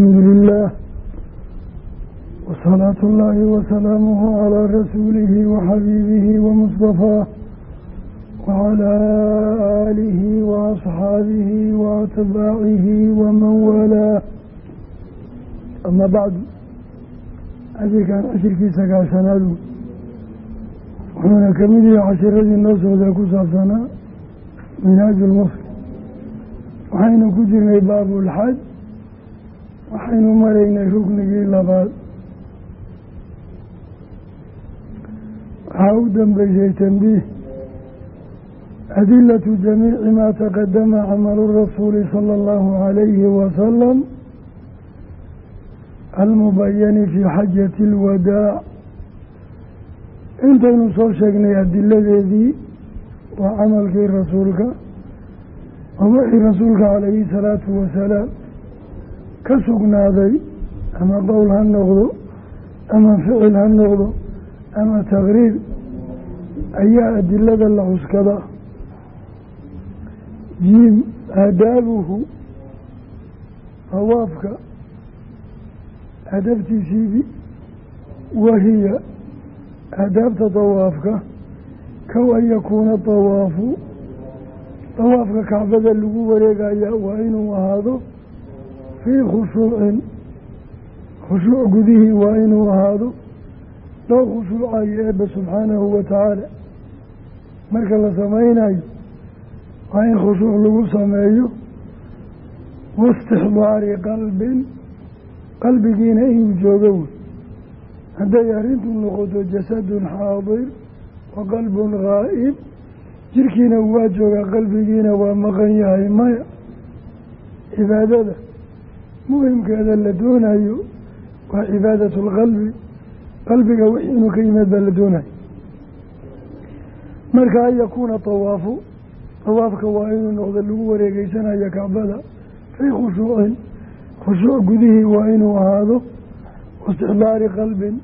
alxamdu lilah wasalaatu اllaahi wasalaamuh calaa rasuulihi waxabiibihi wamustafaa wacalaa aalihi waasxaabihi waatbaacihi waman waalaa ama bacdu casirkan cashirkii sagaashanaadu wuxuuna ka mid yahay cashiradii noo socda ku saabsanaa minhaaju lmuslim waxaynu ku jirnay baabulxaj waxaynu maraynay ruknigii labaad. Waxaa u dambeysay tanbiih adilatu jamiici maa taqadama camalu rasuuli sala allahu calayhi wasalam almubayani fii xajati alwadaac intaynu soo sheegnay adiladeedii waa camalkii rasuulka waa wixii rasuulka calayhi salaatu wasalaam ka sugnaaday ama qowl ha noqdo ama ficil ha noqdo ama taqriir ayaa adilada la cuskada jiim aadaabuhu tawaafka aadaabtiisiidii wahiya aadaabta tawaafka kow an yakuuna tawaafu tawaafka kacbada lagu wareegaya waa inuu ahaado fii khushuucin khushuuc gudihii waa inuu ahaado loo khushuucayo eebba subxaanahu wa tacaala marka la samaynayo waa in khushuuc lagu sameeyo waistixdaari qalbin qalbigiina inuu joogo wey hadday arrintu noqoto jasadun xaadir wa qalbun ghaa'ib jirkiina waa joogaa qalbigiina waa maqan yahay maya cibaadada muhimkeeda la doonayo waa cibaadatu lqalbi qalbiga wix inuu ka yimaad baa la doonayo marka an yakuuna tawaafu tawaafka waa inuu noqdo lagu wareegeysanayo kacbada fii khushuucin khushuuc gudihii waa inuu ahaado waistixdaari qalbin.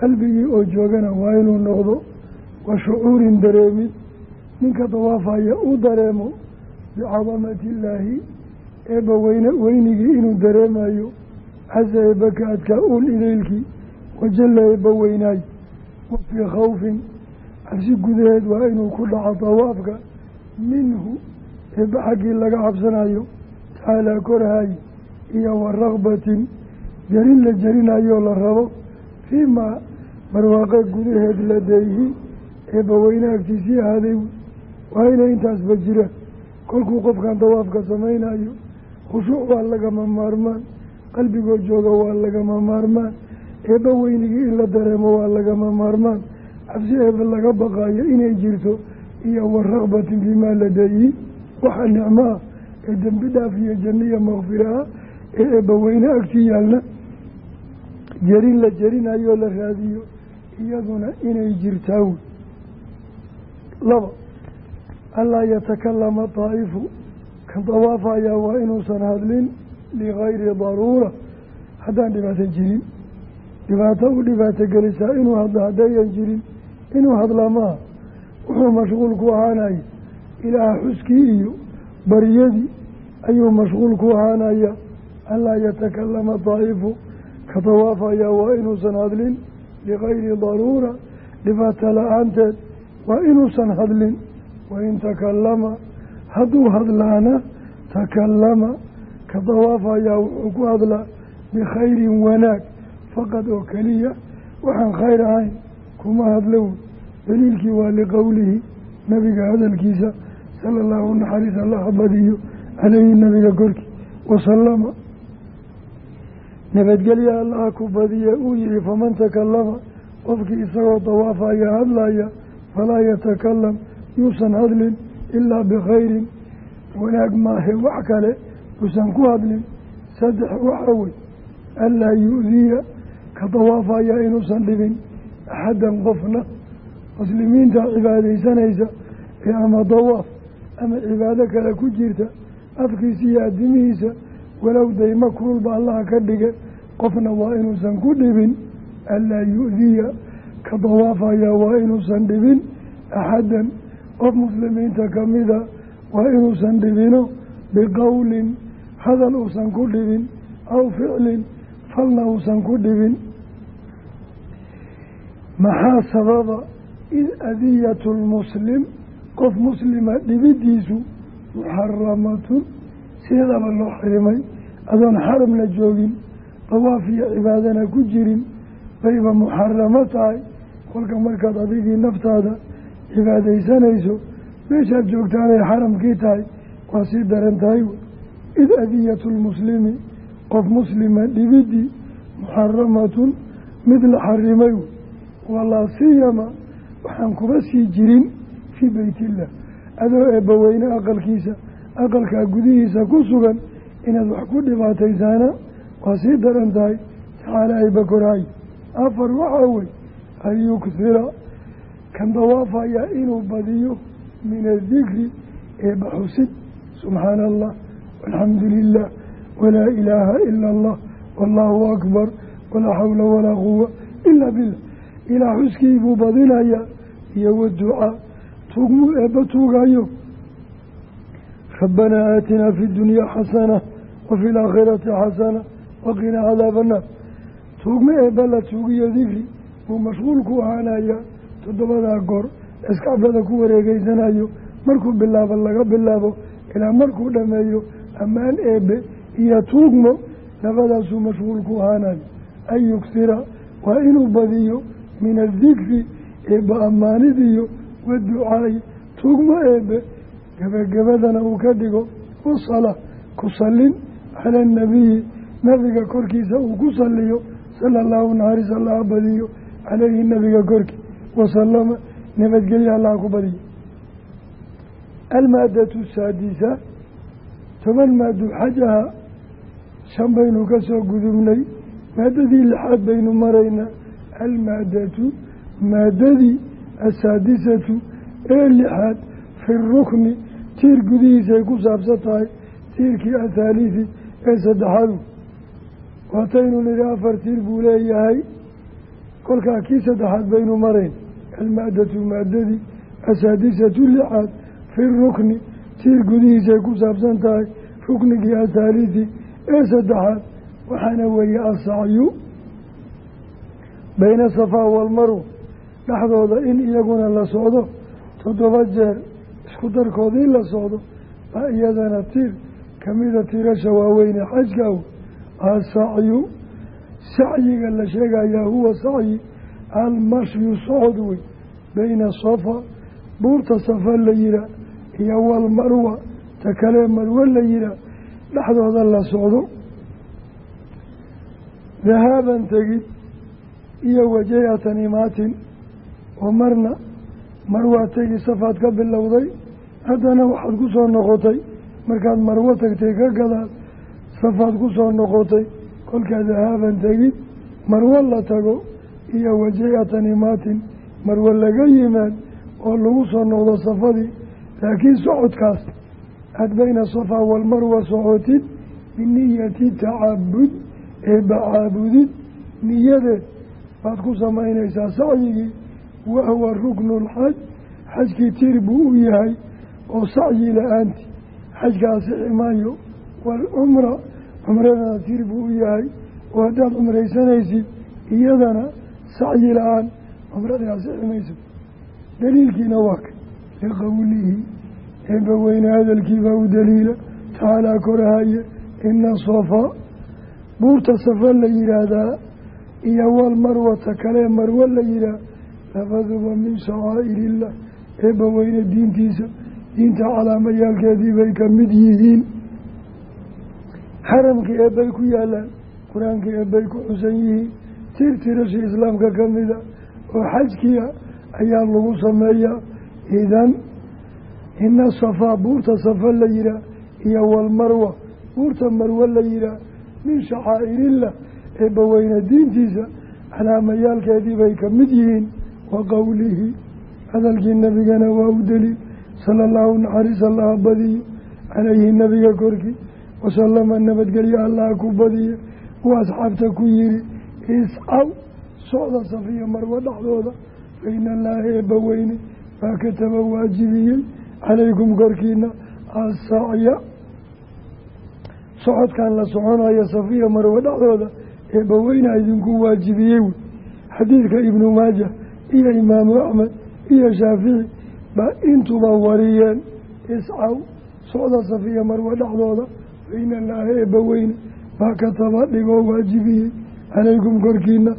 qalbigii oo joogana waa inuu noqdo wa shucuurin dareemid ninka tawaafaya uu dareemo bicadamati illaahi eebba weyne weynigii inuu dareemayo casa eebba ka adkaa uul idaylkii wajalla eebba weynaay. Wa fii khawfin cabsi gudaheed waa inuu ku dhaco tawaafka minhu eebba xaggii laga cabsanayo tacaalaa korhay iyo wa rakbatin jarin la jarinayoo la rabo. Fii maa barwaaqe gudaheed la deeyhi eebba weyne agtiisii ahaaday. Waa inay intaasba jiraan kolkuu qofkan tawaafka samaynayo khushuuc waa lagama maarmaan qalbigoo jooga waa lagama maarmaan eebba weynigii in la dareemo waa lagama maarmaan cabsi eebba laga baqaayo inay jirto iyo wa rakbatin fimaa ladeeyi waxa nicmo ah ee dembi dhaaf iyo janniya makfira ah ee eebba weyne agtii yaalna. Jarin la jarinayo la raadiyo iyaduna inay jirtaa. Laba anlaa yatakalama daa'ifu dawaafayaa waa inuusan hadlin ligayri daruura. Haddaan dhibaato jirin. Dhibaato u dhibaato gelisaa inuu hadlo haddayan jirin. Inuu hadlaa maaha. Wuxuu mashquul ku ahaanaya ilaaha xuskii iyo baryadii ayuu mashquul ku ahaanaya anlaa yatakalama daa'ifu. Ka dawaafayaa waa inuusan hadlin ligayri daruura. Dhibaato la'aanteed waa inuusan hadlin. Wain takalama hadduu hadlaana takallama ka dawaafayaa wuxuu ku hadlaa bikhayrin wanaag faqad oo keliya waxaan khayr ahayn kuma hadlow daliilkii waa liqowlihi nabiga hadalkiisa sala allahu naxariis allaha badiyo caleyhi nabiga korkii wasalama nabadgelya allaha ku badiye uu yihi faman takallama qofkii isagoo dawaafaya hadlaya falaa yatakalam yuusan hadlin ilaa bikhayrin wanaag maahe wax kale uusan ku hadlin saddex waxa wey anlaa yu-diya ka dawaafaya inuusan dhibin axaddan qofna muslimiinta cibaadaysanaysa ee ama dawaaf ama cibaado kale ku jirta afkiisa iyo addimihiisa walow daymo kululba allaha ka dhige qofna waa inuusan ku dhibin anlaa yu-diya ka dawaafaya waa inuusan dhibin axaddan qof muslimiinta kamida waa inuusan dhibino biqowlin hadal uusan ku dhibin aw ficlin falna uusan ku dhibin. Maxaa sababa id adiyatu lmuslim qof muslima dhibidiisu muxaramatun sideedaba loo xarimay adoon xaramna joogin dawaaf iyo cibaadana ku jirin bayba muxaramo tahay kolka markaad adigii naftaada cibaadaysanayso meeshaad joogtaanay xaramkii tahay waa sii daran tahay. Wey id adiyatu lmuslimi qof muslima dhibidii muxaramatun mid la xarimay wey walaa siyama waxaan kuba sii jirin fii beytillah adoo eebbaweyne aqalkiisa aqalkaa gudihiisa ku sugan inaad wax ku dhibaataysaana waa sii daran tahay. Tacaala ayba afar waxaa wey an yukhira kan dawaafayaa inuu badiyo min adikri eebba xusid subxaana allah walxamdu lilah walaa ilaaha ila allah wallaahu akbar walaa xawla walaa quwa ila billah. Ilaa xuskii buu badinayaa iyo waducaa tuugmuu eebba tuugayo rabbanaa aatinaa fi dunyaa xasana wa fi laakhirati xasana waqinaa cadaaba annaar tuugma eebba la tuugiyo dikri buu mashquul ku ahaanayaa toddobadaa goor iskacbada ku wareegeysanayo markuu bilaabo laga bilaabo ilaa markuu dhammeeyo ammaan eebbe iyo tuugmo labadaasuu mashquul ku ahaanayo. An yugsira waa inuu badiyo min adikri eebba ammaanidiyo waducaayi tuugmo eebbe gebagabadana uu ka dhigo wasala ku sallin cala anabiyi nabiga korkiisa uu ku saliyo sala allahu naxariis allaha badiyo caleyhi nabiga korkii wasalama nabadgelya allaha ku badiyo almaadatu saadisa toban maadu xajaha shan baynu ka soo gudubnay maadadii lixaad baynu maraynaa almaadatu maadadii asaadisatu ee lixaad fi rukni tiir gudihiisay ku saabsan tahay tiirkii athaalithi ee saddexaadu waataynu nidhi afar tiir buu leeyahay kolkaa kii saddexaad baynu marayn almaadatu maadadii asaadisatu lixaad fi rukni tiir gudihiisay ku saabsan tahay ruknigii athaalithi ee saddexaad waxaana weeye asacyu bayna safaa walmarwa dhexdooda in iyaguna la socdo toddoba jeer isku darkoodii la socdo baa iyadana tiir kamida tiirasha waaweyne xajka aw asacyu sacyiga la sheegayaa huwa sacyi almashyu socod wey bayna safa buurta safa la yihaa iyo walmarwa ta kalee marwo la yihaa dhexdooda la socdo. Dahaaban tegid iyo wajayatan imaatin oo marna marwaa tegi safaad ka bilowday. Haddana waxaad ku soo noqotay markaad marwo tagtay ka gadaal safaad ku soo noqotay. Kolkaa dahaaban tegid marwo la tago iyo wajayatan imaatin marwo laga yimaad oo lagu soo noqdo safadii laakiin socodkaas aada bayna safaa walmarwa socotid biniyati tacabud eebba caabudid niyadeed baad ku samaynaysaa sacyigii wahuwa ruknu lxaj xajkii tiir buu u yahay oo sacyi la'aanti xajka asixi maayo waalcumra cumradana tiir buu u yahay oo haddaad cumraysanaysid iyadana sacyi la'aan cumradii asixi mayso daliilkiina waa ka. Liqowlihi eebba weyne hadalkiibaa u daliila. Tacaalaa korahaye ina safaa buurta safa la yihaahdaa iyo walmarwata kalee marwo la yihaah labaduba min shacaa'iriillah eebba weyne diintiisa. Diinta calaamayaalkeedii bay ka mid yihiin. Xaramkii eebbay ku yaalaan qur'aankii eebbay ku xusan yihiin tirtirashii islaamka ka mida oo xajkiia ayaa lagu sameeyaa idan ina safaa buurta safa la yihaah iyo walmarwa buurta marwo la yihaah min shacaa'iriillah eebba weyne diintiisa calaamayaalkeedii bay ka mid yihiin wa qowlihi hadalkii nabigana waa u daliil. Sala allahu naxariis allaha badiyo calayhi nabiga korkii. Wasalama nabadgelyo allaha ku badiya uu asxaabta ku yihi iscaw socda safiya marwo dhexdooda faina allaaha eebba weyne baa kataba waajibiyey calaykum korkiina asacya. Socodkan la soconayo safiya marwe dhexdooda eebbaweyna idinku waajibiyey wey. Xadiidka ibnu maaja iyo imaamu axmed iyo shaafici baa intuba wariyeen iscaw socda safiya marwe dhexdooda weyna laaha eebbaweyne baa kataba dhigoo waajibiyey calaykum korkiina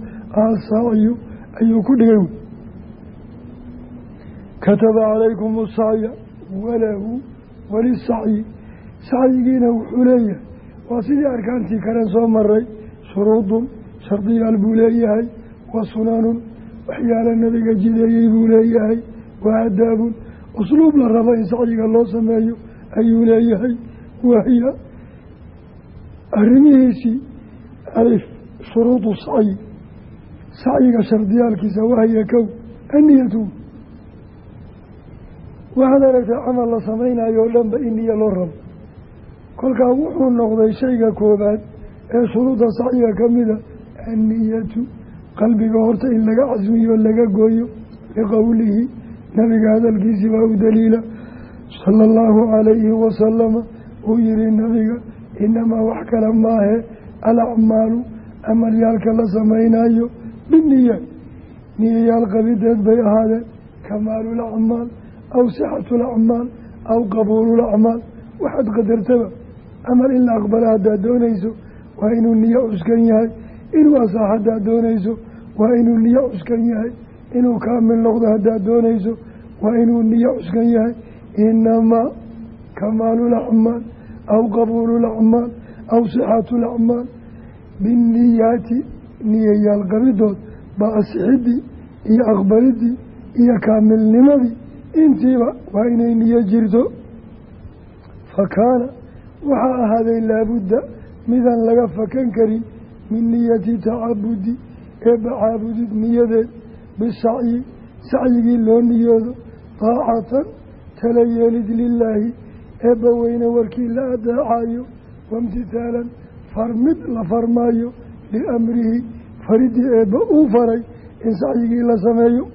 asacyu ayuu ku dhigay. Wey kataba calaykum asacya walahu walisacyi sacyigiina wuxuu leeyahay waa sidii arkaantii kalen soo maray shuruudun shardiyaal buu leeyahay wa sunanun waxyaala nabiga jideeyey buu leeyahay wa adaabun usluub la rabo in sacyiga loo sameeyo ayuu leeyahay. Wahiya arrimihiisii shuruudu sacyi sacyiga shardiyaalkiisa wahiya kow anniyatu. Waxaad aragtay camal la samaynayo o dhanba in niyo loo rabo. Kolkaa wuxuu noqday shayga koobaad ee shuruudda sacyiga ka mida anniyatu. Qalbiga horta in laga casmiyo laga gooyo liqowlihi nabiga hadalkiisii baa u daliila. Sala allahu calayhi wasalama uu yihi nabiga inamaa wax kale maahe alacmaalu amalyaalka la samaynayo biniya niyayaal qabideed bay ahaadeen. Kamaalu lacmaal aw sixatu lacmaal aw qabuulu lacmaal waxaad qadartaba amal in la aqbala haddaad doonayso waa inuu niyo cuskan yahay. Inuu asax haddaad doonayso waa inuu niyo cuskan yahay. Inuu kaamil noqdo haddaad doonayso waa inuu niyo cuskan yahay. Inamaa kamaalu lacmaal aw qabuulu lacmaal aw sixatu lacmaal binniyaati niyayaal qabidood baa asixidii iyo aqbalidii iyo kaamilnimadii intiiba waa inay niyo jirto fa kaana waxaa ahaaday laabudda midaan laga fakan karin min niyati tacabudi eebba caabudid niyadeed bisacyi sacyigii loo niyoodo daacatan tala yeelid lilaahi eebba weyne warkii la adeecayo waimtithaalan farmid la farmaayo liamrihi faridii eebba uu faray in sacyigii la sameeyo.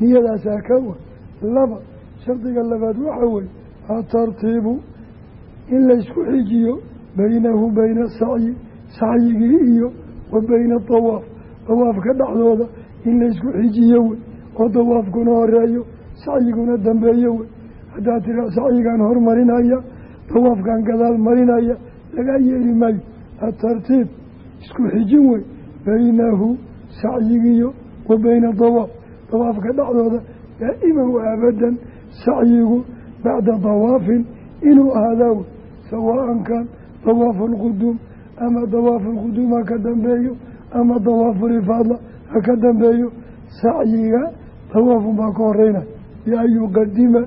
Niyadaasaa kawa laba shardiga labaad waxaa weye atartiibu in laysku xijiyo baynahu bayna sacyi sacyigii iyo wa bayna dawaaf dawaafka dhexdooda in laysku xijiyo wey oo dawaafkuna horeeyo sacyiguna dambeeyo wey. Haddaad tiraa sacyigaan hormarinaya dawaafkan gadaal marinaya lagaa yeeli maayo atartiib isku xijin wey baynahu sacyigiiyo wa bayna dawaaf dawaafka dhexdooda daa'iman wa abadan sacyigu bacda dawaafin inuu ahaadaa wey sawaan kan dawaafu lquduum ama dawaafu lquduum ha ka dambeeyo ama dawaafulifaadla ha ka dambeeyo sacyiga dawaafun baa ka horeynay bian yuqadima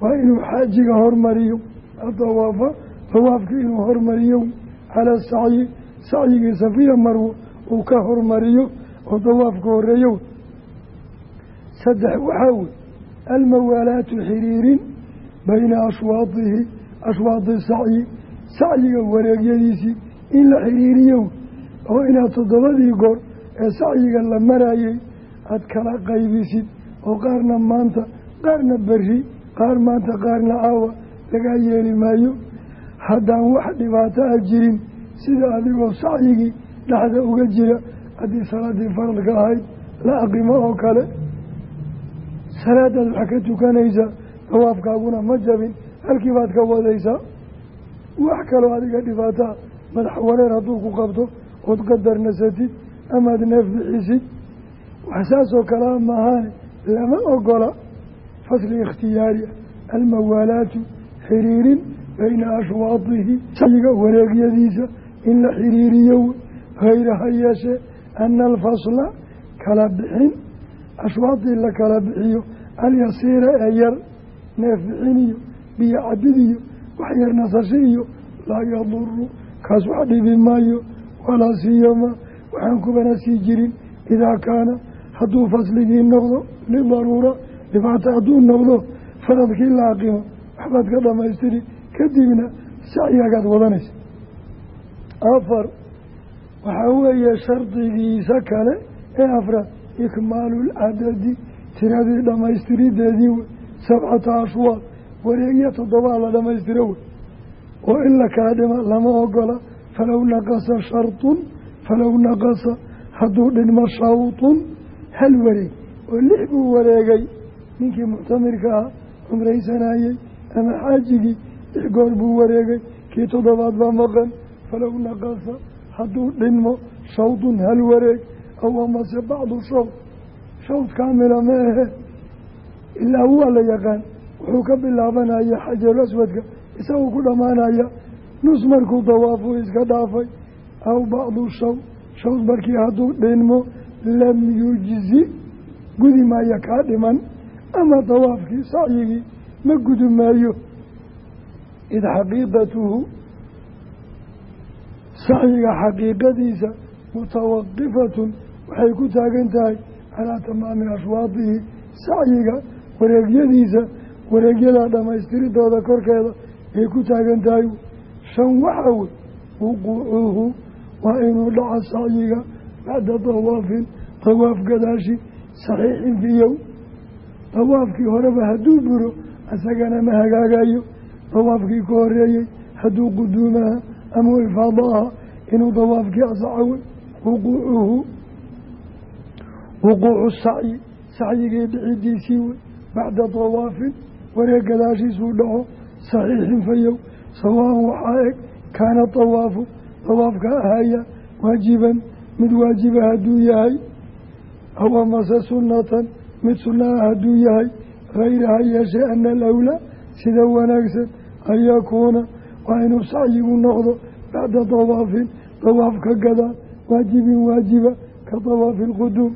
waa inuu xaajiga hormariyo adawaafa dawaafkii inuu hormariyo calaa sacyi sacyigii safiya marwo uu ka hormariyo oo dawaafka horeeyo saddex waxaa wey almawaalaatu xiriirin bayna ashwaadihi ashwaadi sacyi sacyiga wareegyadiisii in la xiriiriyo oo inaad toddobadii goor ee sacyiga la marayay aada kala qaybisid oo qaarna maanta qaarna berri qaar maanta qaarna caawa lagaa yeeli maayo haddaan wax dhibaato ah jirin sida adigoo sacyigii dhexda uga jira haddii salaadii faradka ahayd la aqimo oo kale. Salaadaad wax ka tukanaysaa dawaafkaaguna ma jabin halkii baad ka wadaysaa wax kaloo adiga dhibaataa madax wareer hadduu ku qabto ood qadar nasatid amaad neef bixisid. Wax saasoo kalea maahaane lama ogola. Fasli ikhtiyaari almawaalaatu xiriirin bayna ashwaadihi sayiga wareegyadiisa in la xiriiriyo hayra ha yeeshee ana alfasla kala bixin ashwaadii la kala bixiyo alyasiira ee yar neef bixin iyo biyo cabid iyo wax yar nasasho iyo laa yaduru kaas wax dhibi maayo walaa siyama waxaan kubana sii jirin idaa kaana hadduu fasligii noqdo lidaruura dhibaato hadduu noqdo faradkii la aqimo waxbaad ka dhamaystiri kadibna sacyagaad wadanaysa. Afar waxaa weeye shardigiisa kale ee afraad ikmaalu lcadadi tiradii dhammaystirideedii wey sabcata ashwaad wareegya toddobaa la dhammaystiro wey. Oo in la kaa dhima lama ogola falow naqasa shartun falow naqasa hadduu dhinmo shawtun hal wareeg. Oo lix buu wareegay ninkii muctamirka ah cumraysanayey ama xaajigii lix goor buu wareegay kii toddobaad baa maqan. Falow naqasa hadduu dhinmo shawdun hal wareeg. Aw amase bacdu shawd. Shawd kaamila ma ahe. Ilaa waa la yaqaan. Wuxuu ka bilaabanaya xajaru aswadka isagoo ku dhammaanaya nus markuu dawaafuu iska dhaafay aw bacdu shawd. Shawd markii hadduu dhinmo lam yujzi. Gudi maayo kaa dhiman. Ama dawaafkii sacyigii ma gudi maayo id xaqiiqatuhu sacyiga xaqiiqadiisa mutawaqifatun waxay ku taagan tahay calaa tamaami ashwaadihi sacyiga wareegyadiisa wareegyada dhammaystiridooda korkeeda ay ku taagan tahay. Shan waxa wey wuquucuhu waa inuu dhaco sacyiga bacda dawaafin dawaaf gadaashi saxiixin fiyow dawaafkii horeba hadduu buro isagana ma hagaagayo dawaafkii ka horeeyey hadduu quduumaha ama ifaadaha inuu dawaafkii asaxawey wuquucuhu wuquucu sacyi sacyigii dhicidiisii wey bacda dawaafin wareeg gadaashiisuu dhaco saxiixin fayow sawaan waxaa eg kaana dawaafu dawaafka ahaya waajiban mid waajiba hadduu yahay aw amase sunnatan mid sunnaha hadduu yahay hayraha yeeshee ana alawlaa sida wanaagsan an yakuuna waa inuu sacyigu noqdo bacda dawaafin dawaaf ka gadaan waajibin waajiba ka dawaafi alquduum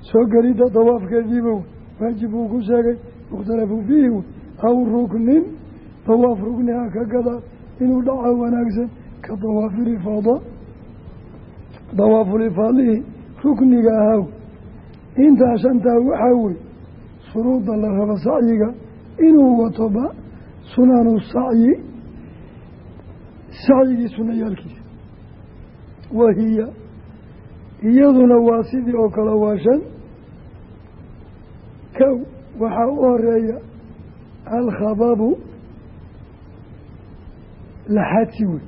soo gelidda dawaafkeediiba wey waajib uu ku sheegay mukhtalafu fiihi aw ruknin dawaaf rukniha ka gadaan inuu dhaca wanaagsan ka dawaafi lifaada dawaafulifaadihi rukniga ahaw intaa shantaa waxaa wey shuruudda la rabo sacyiga inuu watoba sunanu sacyi sacyigii sunayaalkiisa wahiya iyaduna waa sidii oo kale waa shan. Kow waxaa u horreeya alkhababu laxadsi wey.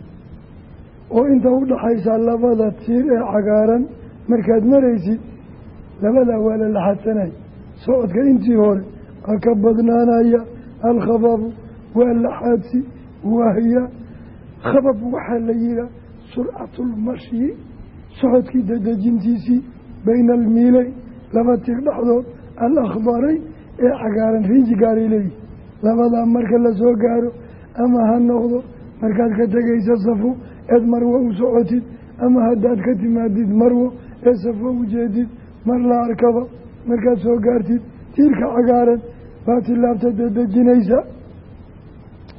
Oo inta u dhaxaysa labada tiir ee cagaaran markaad maraysid labadaa waa la socodka intii hore aa ka badnaanaya alkhababu waa laxaadsi wahiya khabab waxaa la yihaa surcatulmashyi socodkii dadejintiisii bayna almiileyn laba tir dhexdood alakhdarayn ee cagaaran riinji gaaray leeyihi labadaa marka la soo gaaro ama ha noqdo markaad ka tegaysa safo eed marwo u socotid ama haddaad ka timaadid marwo ee safo ujeedid mar la arkaba markaad soo gaartid tiirka cagaaran baa tilaabta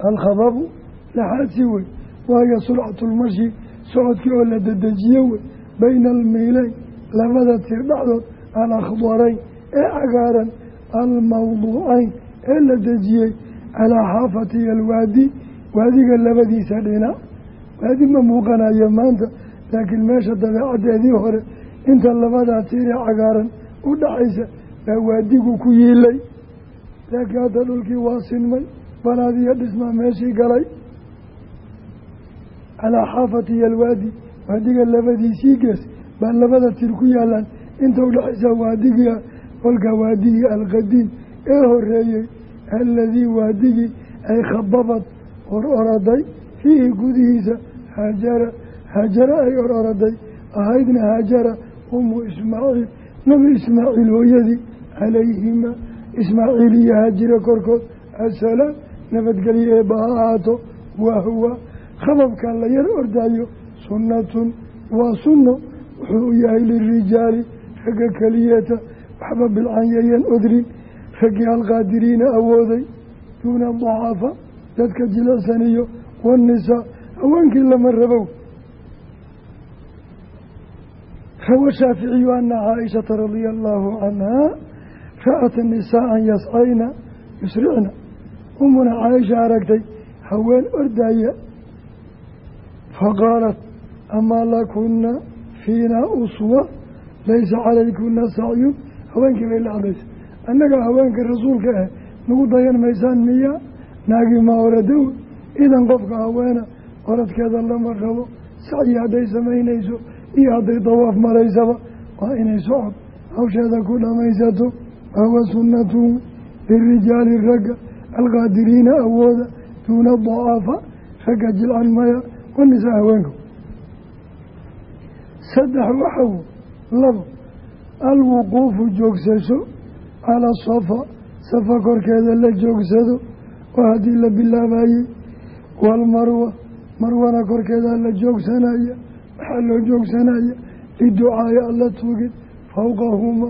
alkhababu laxaadsi wey waayo surcatulmashi socodkii oo la dedejiyo wey bayna almiileyn labada tir dhexdood alakhdarayn ee cagaaran almawduucayn ee la dejiyey calaa xaafati alwaadi waadiga labadiisa dhinac waadi ma muuqanayo maanta laakiin meesha dabeecaddeedii hore inta labadaa tiiree cagaaran u dhaxaysa baa waadigu ku yiilay laakiin dhulkii waa sinmay banaadiyo dhismaa meeshii galay. Calaa xaafati alwaadi. Waadiga labadiisii gees baa labada tir ku yaalaan inta udhexaysa waadigia kolka waadigii alqadiim. Ee horeeyey aladii waadigii ay khababad or oraday. Fiihi gudihiisa haajara haajara ay or oraday. Ahaydna haajara umu ismaaciil nabi ismaaciil hooyadii calayhima ismaaciil iyo haajira korkood. Asalaam nabadgelyo eebba ha ahaato wahuwa khababkan la yar ordaayo sunnatun waa sunno. Wuxuu u yahay lirijaali ragga keliyeeta waxba bilcanyeeyan odrin. Raggii alqaadiriina awooday duuna dacaafa dadka jilacsaniyo waannisaa haweenkii lama rabow. Rawa shaaficiyu ana caaishata radia allaahu canhaa ra'at nisaaan yascayna yusricna umuna caaisha aragtay haween ordaya faqaalat amaa lakuna fiina uswa laysa calaykuna sacyun haweenkii bay la hadlaysa. Annaga haweenka rasuulka ah nagu dayan maysaan miya? Naagii ma oradow idan qofka haweena oradkeeda lama rabo. Sacyi hadday samaynayso iyo hadday dawaaf maraysaba waa inay socod hawsheeda ku dhamaysato. Wahuwa sunnatun lirijaali ragga alqaadiriina awooda duuna dacaafa ragga jilcan maya wanisaa haweenka saddex waxaw labo alwuquufu joogsasho calaa safa safa korkeeda la joogsado oo haddii la bilaabayey waalmarwa marwana korkeeda la joogsanaya waxaa loo joogsanaya liducaaya alla tuugid fowqahuma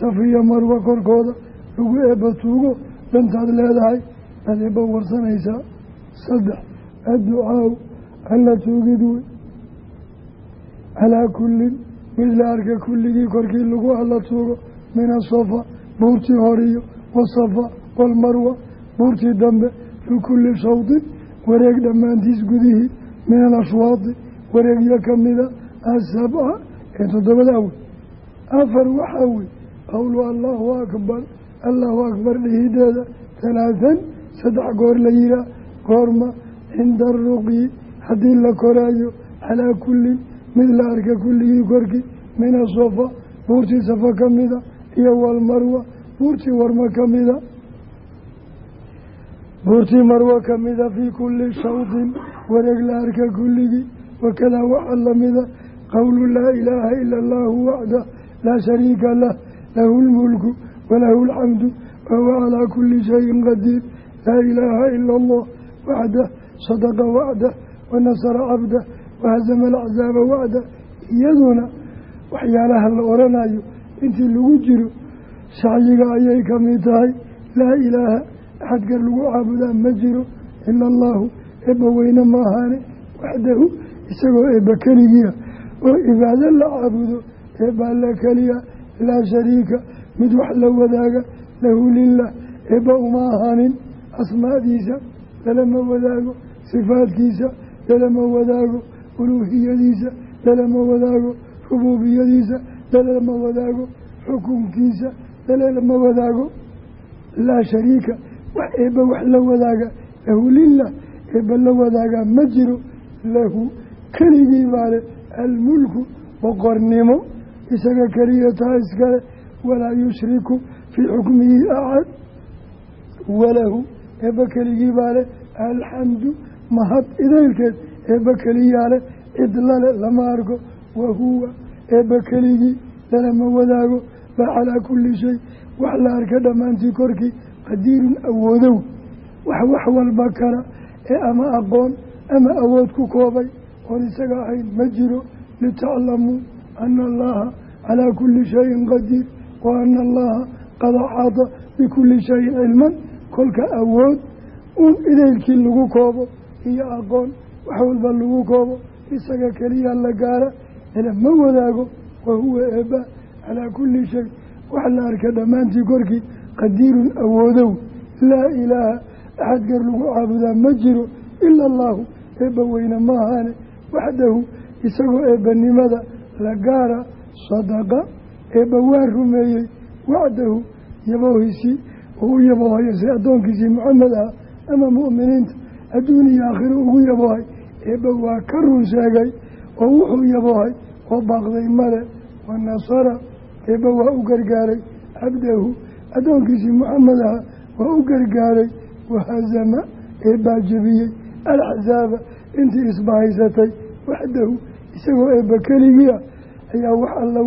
safiya marwa korkooda lagu eebba tuugo dantaad leedahay aad eebba warsanaysaa saddex adducaaw alla tuugid wey calaa kullin mid la arka kulligii korkii lagu alla tuugo min asafa buurtii horiyo wasafa waalmarwa buurtii dambe fii kulli shawdin wareeg dhammaantiis gudihii min alashwaadi wareegyo kamida asabca ee toddobada awey afar waxaa wey qowlu allahu akbar allahu akbar dhihideeda. Talaatan saddex goor la yihaa goorma cinda aruqyi haddii la koraayo calaa kullin mid la arka kulligii korkii min asafa buurtii safa ka mida iyo walmarwa buurtii warma ka mida. Buurtii marwo ka mida fii kulli shawdin wareeg la arka kulligii wakadaa waxaa lamida qowlu laa ilaaha ila allahu waxdah laa shariika lah lahu walahu alxamdu wahuwa calaa kuli shayin qadiir laa ilaaha ila allah waxdah sadaqa wacdah wanasara cabdah wahazama alaczaaba wacdah iyaduna waxyaalaha la oranayo intii lagu jiro sacyiga ayay ka mid tahay laa ilaaha axad gar lagu caabudaa ma jiro ila allahu eebba weyne ma ahaane waxdahu isagoo eebba keligiia oo cibaado la caabudo eebbaa la keliya laa shariika mid wax la wadaaga lahu lilah eebba uma ahaanin. Asmaadiisa lalama wadaago sifaadkiisa lalama wadaago uluuhiyadiisa lalama wadaago rubuubiyadiisa lalama wadaago xukunkiisa lalama wadaago. Laa shariika wax eebba wax la wadaaga lahu lilah eebba la wadaagaa ma jiro. Lahu keligii baale almulku boqornimo isaga keliya taa iskale walaa yushriku fii xukmihi axad walahu eebba keligii baale alxamdu mahad idaylkeed eebba keliyaale cidlale lama arko wahuwa eebba keligii lalama wadaago baa calaa kulli shay wax la arka dhammaantii korkii qadiirun awoodow. Wax wax walba kala ee ama aqoon ama awood ku koobay oon isaga ahayn ma jiro litaclamuu ana allaha calaa kulli shayin qadiir wa ana allaha qad axaata bikulli shayin cilman kolka awood uun idaylkii lagu koobo iyo aqoon wax walba lagu koobo isaga keliya la gaara ela ma wadaago wa huwa eebba calaa kulli shay. Wax la arka dhammaantii korkii qadiirun awoodow laa ilaaha axad gar lagu caabudaa ma jiro ila allaahu eebba weyne maahaane waxdahu isagoo eebbanimada la gaara sadaqa eebba waa rumeeyey wacdahu yaboohiisii oo u yaboohayo si addoonkiisii maxamed ah ama mu'miniinta adduun iyo aakhiro ugu yaboohay eebba waa ka run sheegay oo wuxuu yaboohay oo baaqday male wa nasara eebba waa u gargaaray cabdahu addoonkiisii maxamed aha waa u gargaaray wahazama eebbaa jebiyey alaxsaaba intii isbahaysatay waxdahu isagoo eebba keligii ah ayaa wax alla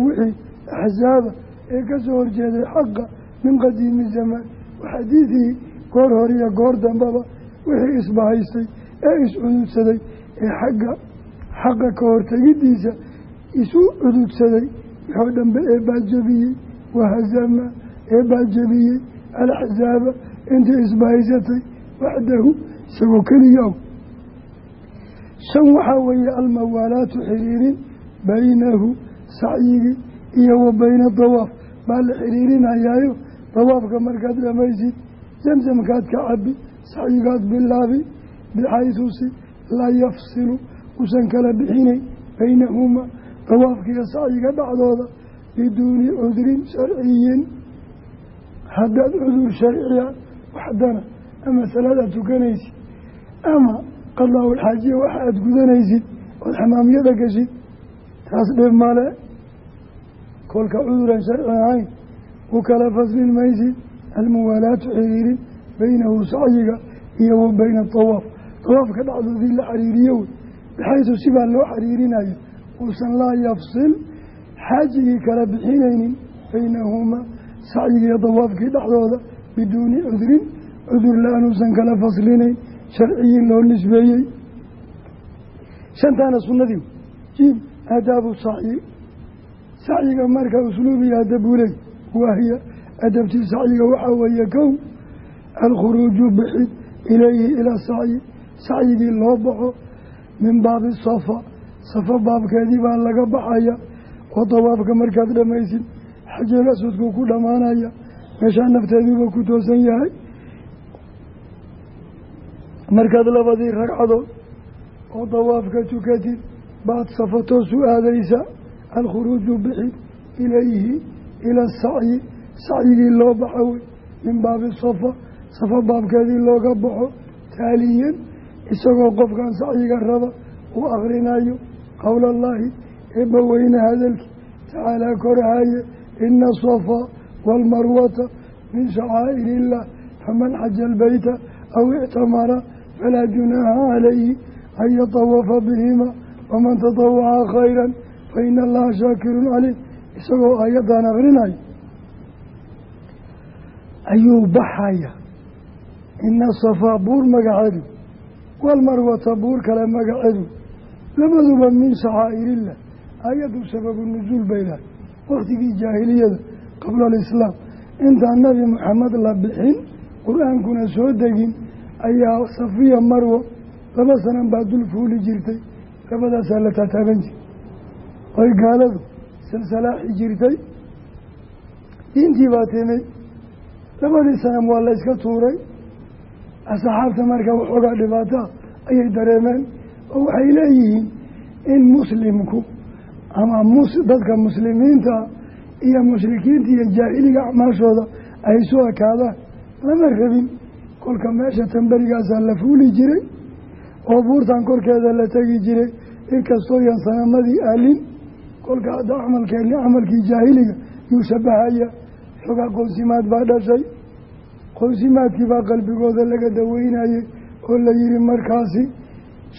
axsaaba ee ka soo horjeeday xaqa min qadiimi zamaan waxadiidii goor horiyo goor dambaba wixii isbahaystay ee iscududsaday ee xagga xaqa ka hortegidiisa isu cududsaday. Wixoo dhanbe eebbaa jebiyey wahazama eebbaa jebiyey alaxsaaba intii isbahaysatay waxdahu isagoo keliya. Shan waxaa weeye almawaalaatu xiriirin baynahu sacyigii iyo wa bayna dawaaf. Baa la xiriirinayaayo dawaafka markaad dhamaysid zamsamkaad ka cabi sacyigaad bilaabi bixaysu si laa yafsilu usan kala bixinayn baynahumaa dawaafkiiyo sacyiga dhacdooda biduuni cudrin sharciyin. Haddaad cudur sharciya waxdana ama salaad aad tukanaysid ama qadaa ulxaajiya waxa aada gudanaysid ood xamaamiyada gashid taas dhib male kolka cuduran sharci ahayn u kala faslin maysid almuwaalaatu xiriirin beynahu sacyiga iyo wa beyna tawaaf. Tawaafka dhacdoodii la xiriiriyo wey baxaysu sibaa loo xiriirinayo uusan laa yafsil xaajigii kala bixinaynin baynahumaa sacyigiiyo dawaafkii dhexdooda biduuni cudrin cudur la'aanuusan kala faslinayn sharciyin loo nisbeeyey. Shantaana sunnadii jiim aadaabu sacyi sacyiga marka usluubiya adabuley waahiya adabtii sacyiga waxaa weeye kow alkhuruuju bixid ilayhi ilaa sacyi sacyigii loo baxo min baabi safa safa baabkeedii baa laga baxaya oo dawaafka markaad dhammaysid xajal aswadkuu ku dhammaanaya meeshaa nafteeduuba ku toosan yahay. Markaad labadii ragcadood oo dawaafka tukatid baad safa toosu aadaysa alkhuruuju bixid ilayhi ila sacyi sacyigii loo baxa wey min baabi safa safa baabkeedii looga baxo taaliyan isagoo qofkan sacyiga raba uu akrinayo qowlallaahi eebba weyne hadalkii tacaalaa korahaye ina asafaa waalmarwata min shacaa'ir illah faman xaja albeyta aw ictamara falaa junaaha calayhi an yatawafa bihima waman tatawaca khayra faina allaha shaakirun caliim isagoo aayaddan akrinayo ayuu baxaya. Ina safaa buur magaceedu walmarwata buur kale magaceedu labaduba min shacaa'iriillah aayaddu sababu nusuul bay lahay wakhtigii jaahiliyada qabla alislaam. Intaan nabi maxamed la bixin qur'aankuna soo degin ayaa safiya marwo laba sanan baa dul fuuli jirtay. Labadaasaa la taataaban jiray oy gaaladu salsalaaxi jirtay diintii baa timid labadii sanam waa la yska tuuray. Asxaabta marka waxoogaa dhibaataa ayay dareemeen. Oo waxay leeyihiin in muslimku ama dadka muslimiinta iyo mushrikiinta iyo jaahiliga acmaashooda ay isu ekaadaan. Lama rabin kolka meesha tanberigaasaa la fuuli jiray oo buurtan korkeeda la tegi jiray. Inkastoo yan sanamadii aalin kolka hadda camalkeeni camalkii jaahiliga yuu shabahaya xogaa qoonsimaad baa dhashay. Qoonsimaadkii baa qalbigooda laga daweynayey oo la yihi markaasi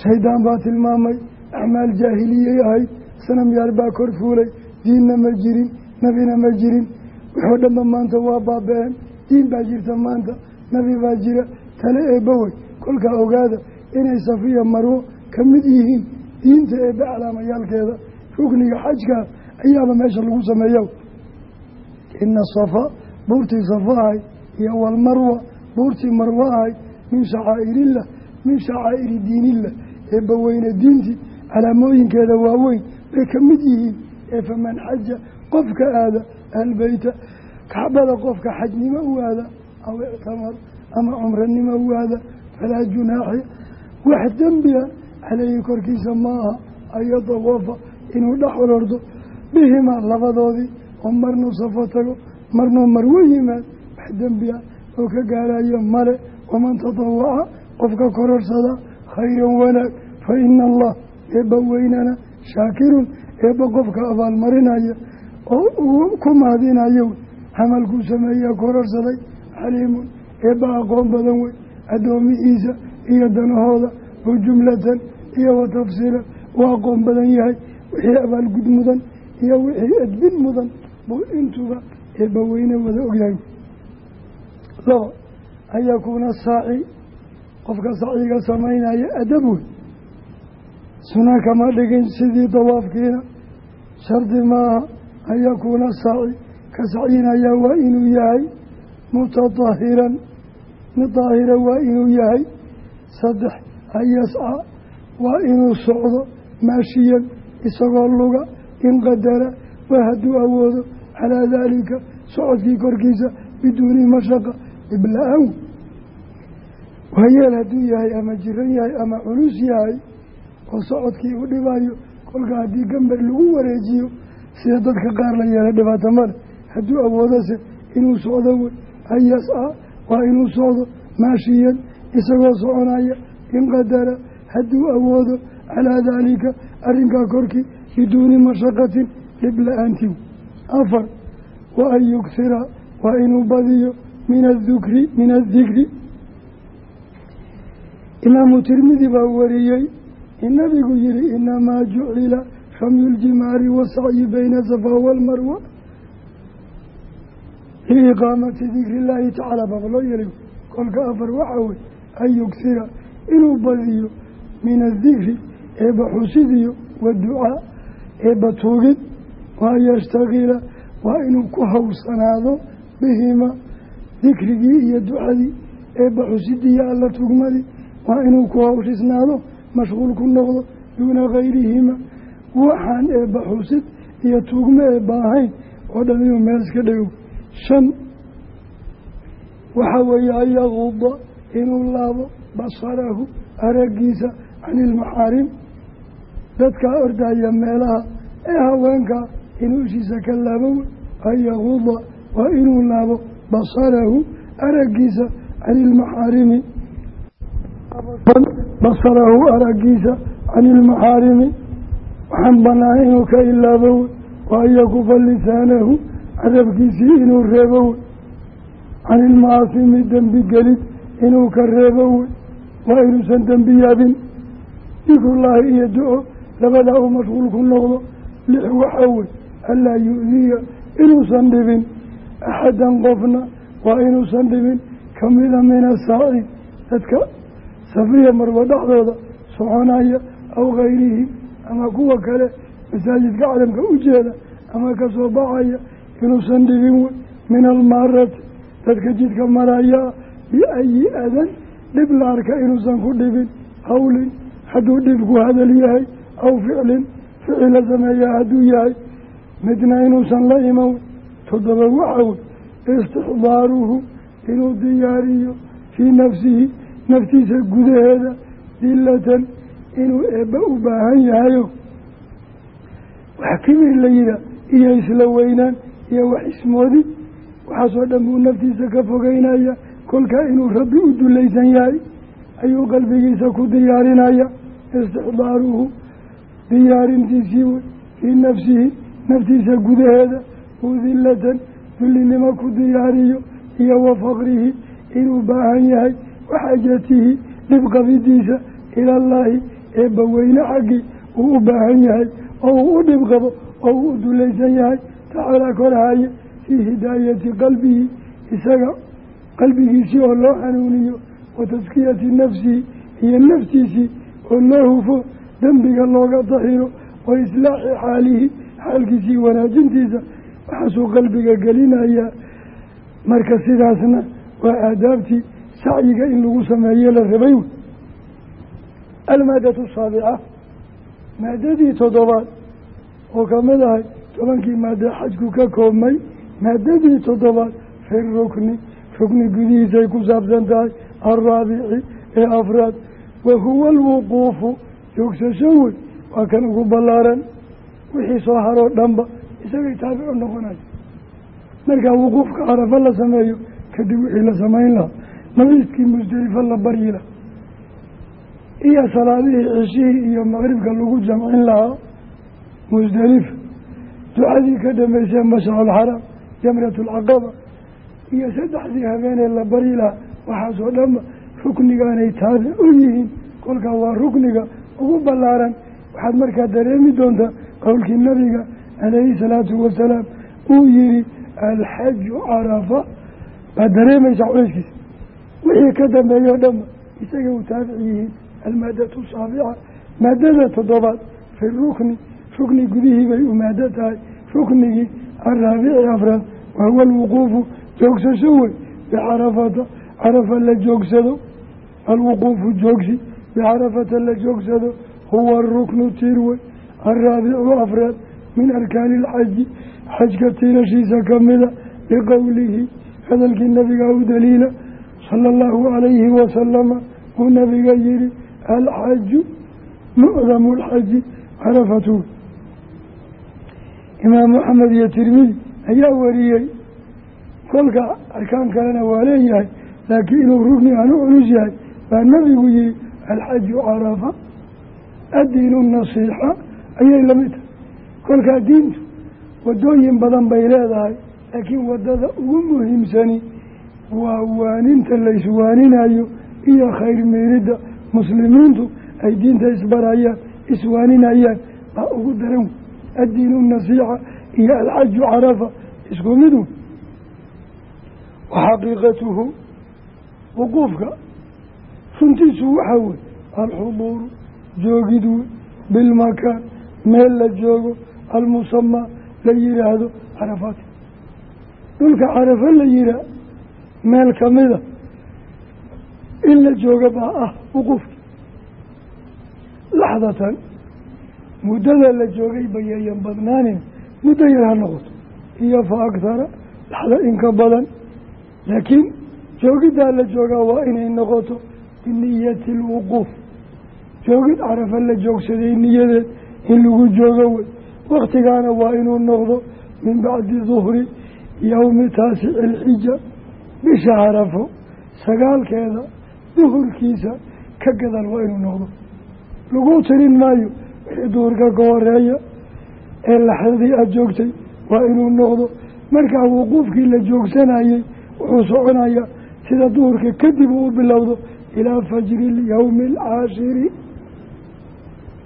shaydaan baa tilmaamay acmaal jaahiliyay ahayd sanamyaal baa kor fuulay diinna ma jirin nabina ma jirin. Wuxuu dhanba maanta waa baaba-een diin baa jirta maanta nabi baa jira tale eebbawey kolkaa ogaada inay safiya marwo ka mid yihiin diinta eebbe calaamayaalkeeda rukniga xajkaa ayaaba meesha lagu sameeya ina safa buurtii safa ahay iyo walmarwa buurtii marwo ahay min shacaa'iriillah min shacaa'iri diinillah eebba weyne diintii calaamooyinkeeda waaweyn bay ka mid yihiin. Ee faman xaja qofka aada albeyta kacbada qofka xajnimo u aada aw ictamar ama cumranimo u aada falaa junaaxi wax dembiga caleyhi korkiisa ma aha an yatawafa inuu dhex olordo bihimaa labadoodii oo marnuu safo tago marnuu marwo yimaad wax dembiga oo ka gaarayo male waman tatawaca qofka kororsada khayran wanaag fa ina allah eebba weynana shaakirun eebba qofka abaalmarinaya oo uu ku mahadinayo camalkuu sameeya kororsaday xaliimun eebba aqoon badan wey addoomihiisa iyo danahooda oo jumlatan iyo wa tafsiilan uu aqoon badan yahay wixii abaalgud mudan iyo wixii edbin mudan buu intuba eebba weyne wada ogyahay. Laba an yakuuna saaci qofka sacyiga samaynaya adab wey suna kama dhigin sidii dawaafkiina. Shardi maaha an yakuuna saaci ka sacyinaya waa inuu yahay mutadahiran mid daahira waa inuu yahay saddex an yasca waa inuu socdo maashiyan isagoo luga in qadara waa hadduu awoodo calaa daalika socodkii korkiisa biduuni mashaqa ibla-an waayeel hadduu yahay ama jiran yahay ama culus yahay oo socodkii u dhibayo kolka haddii gambar lagu wareejiyo sida dadka qaar la yeela dhibaato male hadduu awoodose inuu socdo wey an yasca waa inuu socdo maashiyan isagoo soconaya in qadara hadduu awoodo calaa daalika arrinkaa korkii biduuni mashaqatin dhib la'aantii afar wa an yugsira waa inuu badiyo min adukri min adikri imaamu tirmidi baa wariyey in nabigu yihi inamaa jucila ramyu ljimaari wasacyi bayna safa walmarwa liiqaamati dikri illaahi tacaala. Baaba loo yeelay. Kolka afar waxaa wey an yugsira inuu badiyo min adikri eeba xusidiyo waducaa eeba tuugid wa an yashtagila waa inuu ku hawsanaado bihima dikrigii iyo ducadii eeba xusidiiyo alla tugmadii waa inuu ku hawshisnaado mashquul ku noqdo duuna kayrihima waxaan eeba xusid iyo tuugmo eeba ahayn oo dhan inuu meel iska dhego shan waxaa weeye an inuu laabo basarahu araggiisa cani ilmaxaarim dadkaa ordaya meelaha ee haweenkaa inuu ishiisa ka laabo an yaquda waa inuu laabo basarahu araggiisa cani ilmaxaarimi basarahu araggiisa cani ilmaxaarimi waxaan banaan inuu ka ilaabo wey wa an yakufa lisaanahu carabkiisii inuu reebo. Wey can ilmacaasimi dembi gelid inuu ka reebo. Wey waa inuusan dembi yaabin. Dikrullaahi iyo duco labadaa uu mashquul ku noqdo lix waxaa wey anlaa yu-diya inuusan dhibin. Axadan qofna waa inuusan dhibin. Kamida min asaaci dadka safiya marwa dhexdooda soconaya aw kayrihi ama kuwa kale masaajidka calamka u jeeda ama ka soo baxaya inuusan dhibin wey min almaarati dadka jidka marayaa biayi adan dhib la inuusan ku dhibin. Hawlin hadduu dhibku hadal yahay aw ficlin ficil la sameeyaa hadduu yahay midna inuusan la iman toddoba waxa wey istixdaaruhu inuu diyaariyo fii nafsihi naftiisa gudaheeda dilatan inuu eebba u baahan yahayo wax kibir la yihaa iyo isla weynaan iyo wax ismoodi waxaasoo dhan buu naftiisa ka fogeynaya kolkaa inuu rabbi u dulaysan yahay ayuu qalbigiisa ku diyaarinaya istixdaaruhu diyaarintiisii wey fii nafsihi naftiisa gudaheeda uu dilatan dullinimo ku diyaariyo iyo wa faqrihi inuu baahan yahay waxaajatihi dhibqabidiisa ilallaahi eebbaweyne xaggii uu u baahan yahay oo uu u dhib qabo oo uu u dulaysan yahay tacaalaa korhaye fii hidaayati qalbihi isaga qalbigiisii oo loo xanuuniyo wa taskiyati nafsihi iyo naftiisii oo loo hufo dembiga looga dahiro wa islaaxi xaalihi xaalkiisii wanaajintiisa waxaasuu qalbiga gelinayaa marka sidaasna waa aadaabtii sacyiga in lagu sameeye la rabay wey. Almaadatu saabica maadadii toddobaad oo ka mid ahay tobankii maada xajku ka koobmay maadadii toddobaad fi rukni rukni gudihiisay ku saabsan tahay alraabici ee afraad wa huwa alwuquufu joogsasho wey waa kan ugu ballaaran. Wixii soo haroo dhanba isagay taabicu noqonayo markaa wuquufka carafa la sameeyo kadib wixii la samayn lahaa. Nabiidkii musdelifa la baryi laha iyo salaadihii ceshihii iyo maqribka lagu jamcin lahaa musdelifa ducadii ka dhameysee mashcarulxaraam jamrat alcaqaba iyo saddexdii habeenee la baryi lahaa waxaasoo dhanba ruknigaanay taabic u yihiin. Kolkaa waa rukniga ugu ballaaran waxaad markaa dareemi doontaa qowlkii nabiga calayhi salaatu wasalaam uu yihi alxaju carafa baad dareemaysaa culayskiisa. Wixii ka dambeeya o dhanba isagay u taabic yihiin almaadatu saabica. Maadada toddobaad fi rukni rukni gudihii bay u maado tahay. Ruknigii araabici afraad wahuwa alwuquufu joogsasho wey bicarafata carafa la joogsado alwuquufu joogsi bicarafata la joogsado huwa aruknu tiir wey alraabicu afraad min arkaani ilxaji xajka tiirashiisa kamida liqowlihi hadalkii nabiga u daliila sala allahu calayhi wasalama uu nabiga yihi alxaju mucdamu lxaji carafatu imaam maxamed iyo tirmidi ayaa wariyey kolka arkaan kalena waa leeyahay laakiin inuu rugni aan u culus yahay baa nabigu yihi alxaju carafa addiinu nasiixa ayay la mid tahay kolkaa diintu waddooyin badan bay leedahay laakiin waddada ugu muhiimsani waa waaninta la iswaaninayo iyo khayr miiridda muslimiintu ay diinta isbarayaan iswaaninayaan baa ugu daran addiinu nasiixa iyo alxaju carafa isku mid wey wa xaqiiqatuhu wuquufka runtiisu waxaa wey alxuduuru joogid wey bilmakaan meel la joogo almusamaa la yihaahdo carafaati dhulka carafa la yihaa meel kamida in la jooga baa ah wuquufki laxdatan muddada la joogay bayayan badnaanin muddo yar ha noqoto. Iyo fa akhara laxda inka badan. Laakiin joogiddaa la joogaa waa inay noqoto biniyati alwuquuf joogid carafa la joogsaday niyadeed in lagu joogo wey waktigaana waa inuu noqdo min bacdi duhri yowmi taasici alxija bisha carafo sagaalkeeda duhurkiisa ka gadal waa inuu noqdo lagu tirin maayo wixii duhurka ka horreeya ee laxdadii aada joogtay waa inuu noqdo markaa wuquufkii la joogsanayey wuxuu soconayaa sida duhurka kadib uu bilowdo ilaa fajri lyowmi alcaashiri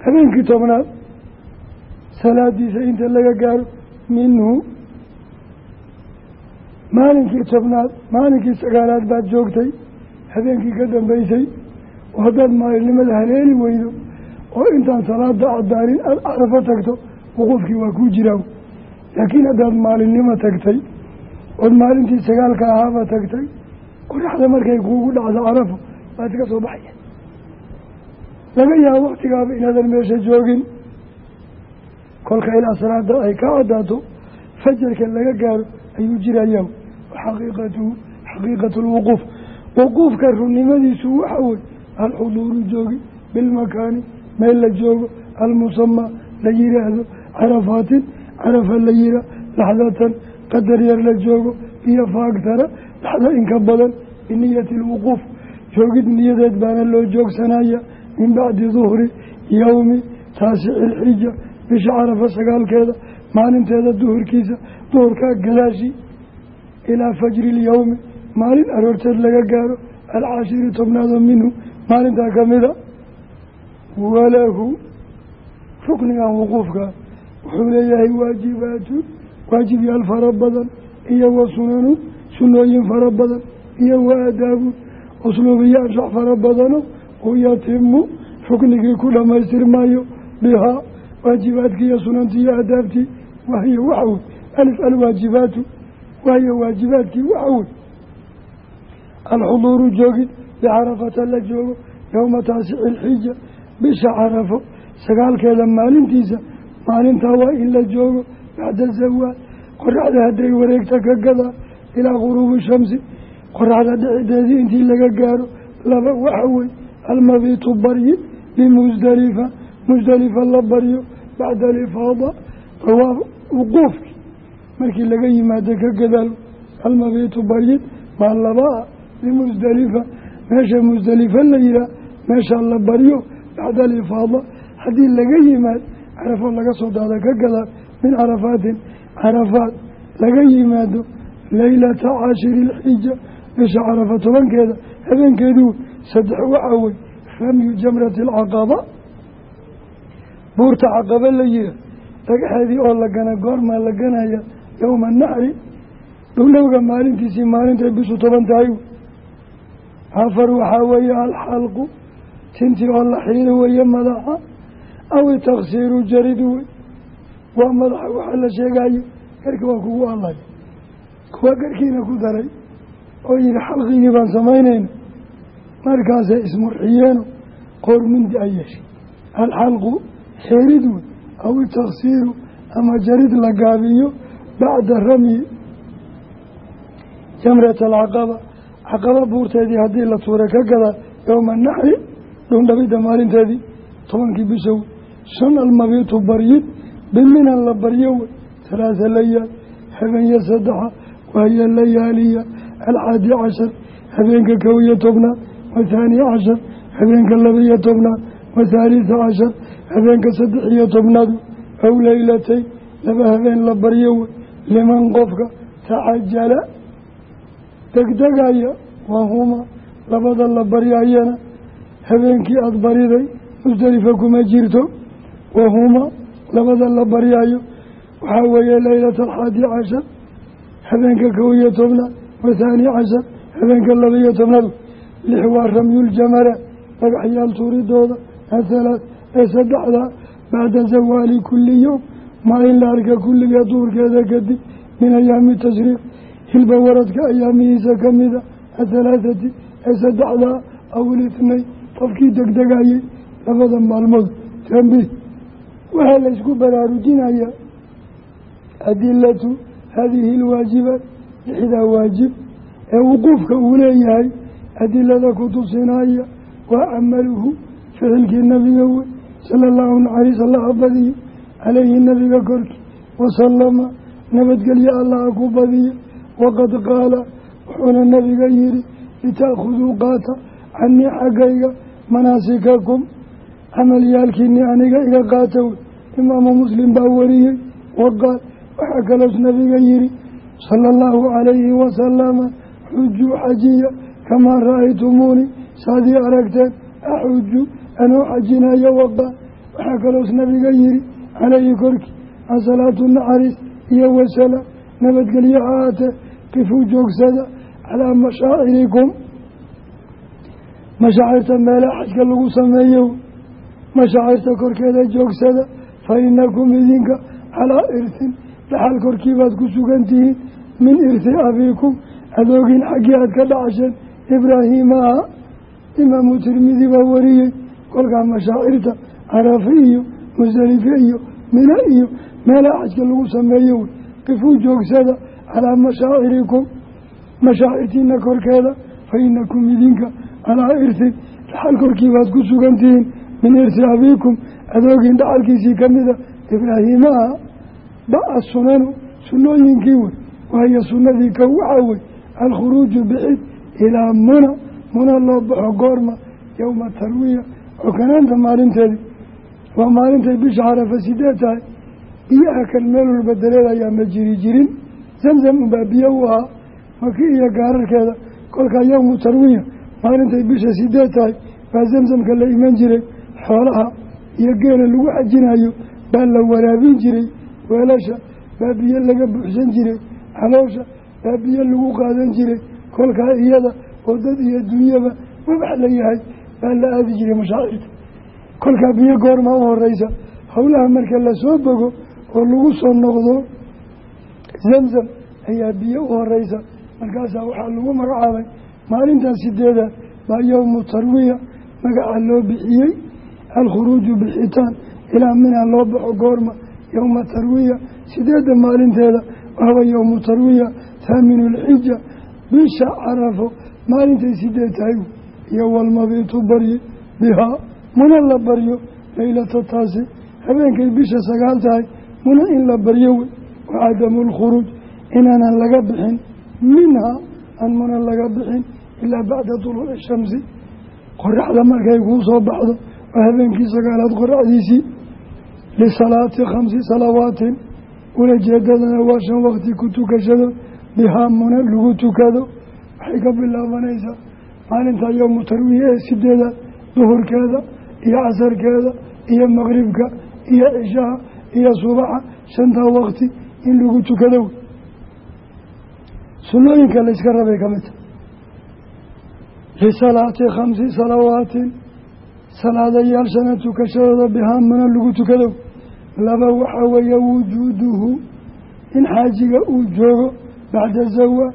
habeenkii tobnaad salaadiisa inta laga gaaro minhu maalinkii tobnaad maalinkii sagaalaad baad joogtay habeenkii ka dambeysay oo haddaad maalinimada haleeli weydo oo intaan salaada cadaanin aada carafo tagto wuquufkii waa kuu jiraa laakiin haddaad maalinimo tagtay ood maalintii sagaalka ahaaba tagtay qoraxda markay kuugu dhacdo carafo ka soo baxaya. Laga yaabo waktigaaba inaadan meesha joogin. Kolka ilaa salaada ay ka caddaato fajarka laga gaaro ayuu jirayaa xaqiiqatuhu xaqiiqatu lwuquuf wuquufka runnimadiisu waxa wey alxuduuru joogi bilmakaani meel la joogo almusamaa la yiraahdo carafaatin carafa la yiraa laxdatan qadar yar la joogo iyo faaktara laxda inka badan biniyati lwuquuf joogid niyadeed baana loo joogsanaya min bacdi duhri yowmi taasici ilxija bisha carafa sagaalkeeda maalinteeda duhurkiisa duhurkaa gadaashii ilaa fajri ilyowmi maalin aroorteed laga gaaro alcaashiri tobnaado minhu maalintaa kamida walahu ruknigan wuquufka wuxuu leeyahay waajibaatun waajibyaal fara badan iyo wa sunanu sunooyin fara badan iyo wa aadaabun usluubiyo anshax fara badano u yatimu ruknigii ku dhamaystirmayo bihaa waajibaadkii iyo sunantii iyo aadaabtii wahiyo waxa wey alif alwaajibaatu wahiyo waajibaadkii waxa wey alxuduuru joogid bicarafata la joogo yowma taasici ilxija bisha carafo sagaalkeeda maalintiisa. Maalintaa waa in la joogo bacda zawaal qoraxda hadday wareegta ka gadaa ilaa guruubi shamsi qoraxda dhicideedii intii laga gaaro laba waxa wey almabiitu baryi bimusdalifa musdalifa la baryo bacda alifaada dawaaf wuquufkii markii laga yimaado ka gadaal almabiitu baryid maa labaa bimusdalifa meesha musdalifa la yihaa meesha la baryo bacda alifaada haddii laga yimaad carafo laga soo daada ka gadaal min carafaatin carafaad laga yimaado leylata cashiri bisha carafa tobankeeda habeenkeeduu saddex waxaa wey ramyu jamrati alcaqaba. Buurta caqaba la yiha dhagaxeedii oo la gana goormaa la ganaya yowma naxri dhowdhowga maalintiisii maalintay bishu toban tahay. Afar waxaa weeye alxalqu tintii oo la xiiro weeye madaxa aw taksiiru jaridu wey waa madaxa waxaa la sheegayo garka waa kugu allay kuwa garkiina ku daray oo yihi xalqigii baan samaynayna markaasay ismurxiyeeno qoor mindi ay yeeshay. Alxalqu xeerid wey aw itaksiiru ama jarid la gaabiyo bacda ramyi jamrata alcaqaba. Caqaba buurteedii haddii la tuura ka gadaa yowma naxri dhundhabidda maalinteedii tobankii bishow shan almabiitu baryid biminan la baryo wey halaasa layaal habeenya saddexa wahiya layaaliya alxaadi cashar habeenka kow iyo tobnaad wathaani cashar habeenka laba iyo tobnaad wathaalisa cashar habeenka saddex iyo tobnaadu aw leylatay laba habeen la baryo wey liman qofka tacajala degdegaya wahuma labada la baryayana habeenkii aada bariday musdelifa kuma jirto wahuma labada la baryaayo waxaa weeye leylata alxaadi cashar habeenka kow iyo tobnaad wathaani cashar habeenka laba iyo tobnaad lix waa ramyuljamara dhagaxyaal tuuridooda athalaad ee saddexdaa bacda zawaali kulli yowm maa in la arka kulliga duurkeeda kadib min ayaami tashriiq hilba waradka ayaamihiisa ka mida athalaatati ee saddexdaa awil itnay qofkii degdegayay labada maalmood tambiih waxaa la ysku baraarujinayaa adilatu haadihi lwaajibaat lixdaa waajib ee wuquufka uu leeyahay adilada ku tusinaya waa camaluhu ficilkii nabiga wey sala allahu naxariis allaha badiyo calayhi nabiga korkii wasalama nabadgelye allaha ku badiyo waqad qaala wuxuuna nabiga yihi litaakhuduu qaata canii xaggayga manaasikakum camalyaalkiini aniga iga qaata wey imaamu muslim baa wariyey waqaal waxaa kaloos nabiga yihi sala allahu calayhi wasalama xujuu xajiya kamaa ra'aytumuuni saadii aragteen axuju anuu xajinayo waqaal waxaa kaloos nabiga yihi calayhi korkii asalaatu naxariis iyo wasala nabadgelyo ha aatee qifuu joogsada calaa mashaacirikum mashaacirta meelaha xajka lagu sameeyo mashaacirta korkeeda joogsada fa inakum idinka calaa irsin dhaxal korkiibaad ku sugan tihiin min irsi abiikum adoogin xaggii aad ka dhacasheen ibraahiimaha imaamu tirmidi baa wariyey kolkaa mashaacirta carafe iyo musdalife iyo mina iyo meelaha xajka lagu sameeyo wey. Qifuu joogsada calaa mashaacirikum mashaacirtiina korkeeda fa inakum idinka calaa irsin dhaxal korkiibaad ku sugan min irsi abiikum adoogin dhaxalkiisii ka mida ba'a sunanu sunnooyinkii wey waayo sunnadii kow waxaa wey alkhuruuju bixid ilaa muna muna loo baxo goorma yowma tarwiya. Xokanaanta maalinteedii waa maalintay bisha carafa sideed tahay biyaha kan meel walba daleelayaa ma jiri jirin. Zamzam unbaa biyo u ahaa maki iyo gaararkeeda kolkaa yowmu tarwiya maalintay bisha sideed tahay baa zamzamka la iman jiray xoolaha iyo geela lagu xajinayo baa la waraabin jiray weelasha baa biyo laga buuxsan jiray caloosha baa biyo lagu qaadan jiray kolkaa iyada oo dad iyo dunyaba wabax la yahay baa la aadi jiray mashaacirta kolkaa biyo goormaa u horeysa howlaha marka la soo bogo oo lagu soo noqdo zamzam ayaa biyo u horeysa markaasaa waxaa lagu magacaabay maalintaas sideeda baa yowmu tarwiya magaca loo bixiyey alkhuruuju bixitaan ilaa minaa loo baxo goorma yowma tarwiya sideedda maalinteeda wahuwa yowmu tarwiya thaaminu lxija bisha carafo maalintay sideed tahay iyo walmabiitu baryi bihaa muna la baryo leylata taasi habeenkay bisha sagaal tahay muna in la baryo wey wacadamu lkhuruuj inaanan laga bixin minhaa aan muna laga bixin ilaa bacda duluuci shamsi qoraxda markay kuu soo baxdo waa habeenkii sagaalaad qoraxdiisii lisalaati khamsi salawaatin ulajeedadana waa shan waqti ku tukashado bihaa muna lagu tukado waxay ka bilaabanaysaa maalinta yowmu tarwiya ee sideeda duhurkeeda iyo casarkeeda iyo maqribka iyo cishaha iyo subaxa shantaa waqti in lagu tukado sunnooyinka layska rabay ka mid ta lisalaati khamsi salawaatin salaadayaal shana tukashadooda bihaa muna lagu tukado. Laba waxaa weeye wujuuduhu in xaajiga uu joogo bacda zawa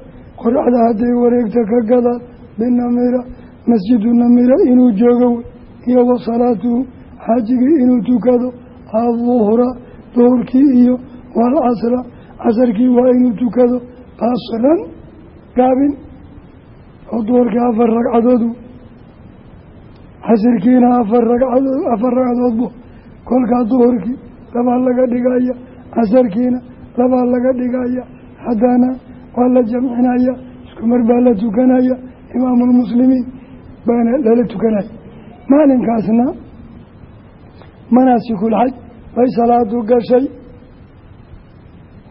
qoraxda hadday wareegta ka gadaan binamira masjidu namira inuu joogo iyo wa salaatuhu xaajigii inuu tukado aduhra duhurkii iyo waalcasra casarkii waa inuu tukado qasran gaabin oo duhurkii afar ragcadoodu casirkiina afar ragcadood afar ragcadoodbu kolkaa duhurkii labaa laga dhigaya casarkiina labaa laga dhigaya haddana waa la jamcinaya isku mar baa la tukanaya imaamulmuslimiin baana lala tukanaya. Maalinkaasna manaasikulxaj bay salaadu gashay.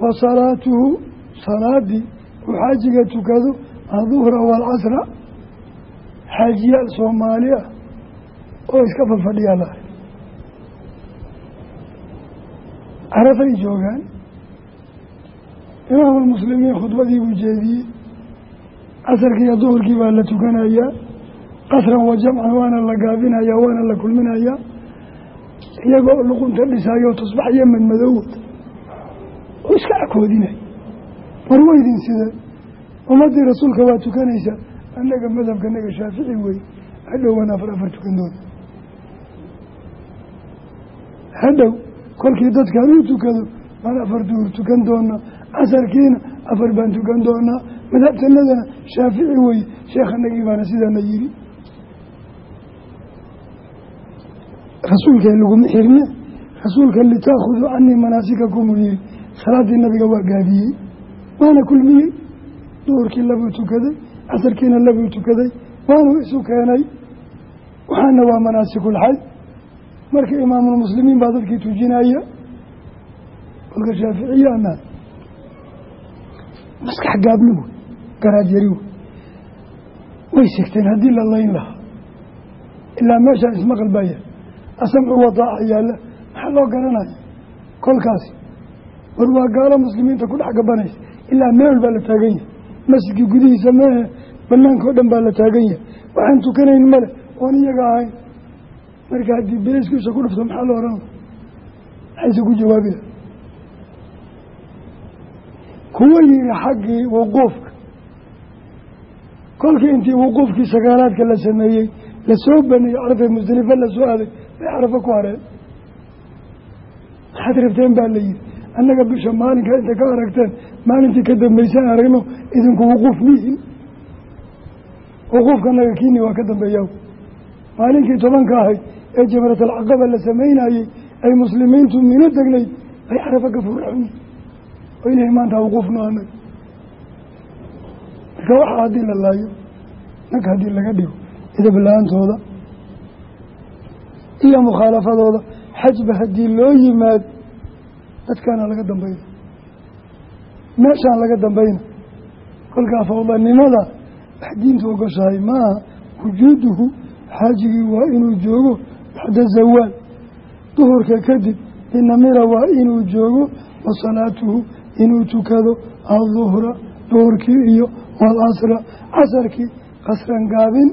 Wa salaatuhu salaadii uu xaajiga tukado aduhra waalcasra xaajiyaal soomaali oo iska fadfadhiyaa lahay carafay joogaan imaamulmuslimiin khudbadii buu jeediyey casarkii iyo duhurkii baa la tukanayaa qasran wa jamcan waana la gaabinayaa waana la kulminayaa iyagoo luqunta dhisaayo tusbax iyo madmadow wata oo iska cakoodinaya war weydin sidee ummaddii rasuulka waa tukanaysaa annaga madhabka naga shaafici wey hadhowaan afar afar tukan doona hadhow kolkii dadkaan uu tukado baan afar duhur tukan doonaa casarkiina afar baan tukan doonaa madhabtanadana shaafici weye sheekhanagii baana sidaana yiri rasuulka laguma xirne rasuulka litaakhuduu canii manaasikakum uu yihi salaaddii nabiga waa gaabiyey waana kulmiyey. Duhurkii labuu tukaday casarkiina labuu tukaday waanuu isu keenay waxaana waa manaasikulxaj marka imaamulmuslimiin baa dadkii tujinaya kolka shaaficiyaana maskax gaabni wey garaad yari wey way sigteen haddii la layn lahaa. Ilaa meeshaa ismaqal baa yaal asamcu wadaaca yaalla maxaa loo garanaya kolkaasi. War waa gaalo muslimiinta ku dhex gabanaysa. Ilaa meel baa la taagan yahay. Masjidkii gudihiisa meehe banaanka o dhan baa la taagan yahay. Waxaan tukanayn male oon iyaga ahayn marka haddii beeskiisa ku dhufto maxaa la odhan maxayse ku jawaabi kuwa yihi xaggii wuquufka kolkii intii wuquufkii sagaalaadka la sameeyey la soo baneeyey carafee musdalifa la soo aaday bay carafo ku hareen. Maxaad rabteen baa la yihi annaga bisha maalinka inta ka aragteen maalintii ka dambeysaan aragno idinku wuquuf mihin? Wuquufka naga kiini waa ka dambeeyaa maalinkii tobanka ahayd ee jamratalcaqaba la samaynayey ay muslimiintu mino degnayd ay xarafa ka furxuyi oo ilahay maanta wuquufno anag marka waxaa haddii la laayo nag haddii laga dhigo idab la'aantooda iyo mukhaalafadooda xajba haddii loo yimaad dadkaana laga dambayna. Meeshaan laga dambayna. Kolkaa fawdanimada wax diintu ogoshahay maaha wujuuduhu xaajigii waa inuu joogo bacda zawaal duhurka kadib binamira waa inuu joogo wa salaatuhu inuu tukado aduhra duhurkii iyo walasra. Casarkii qasran gaabin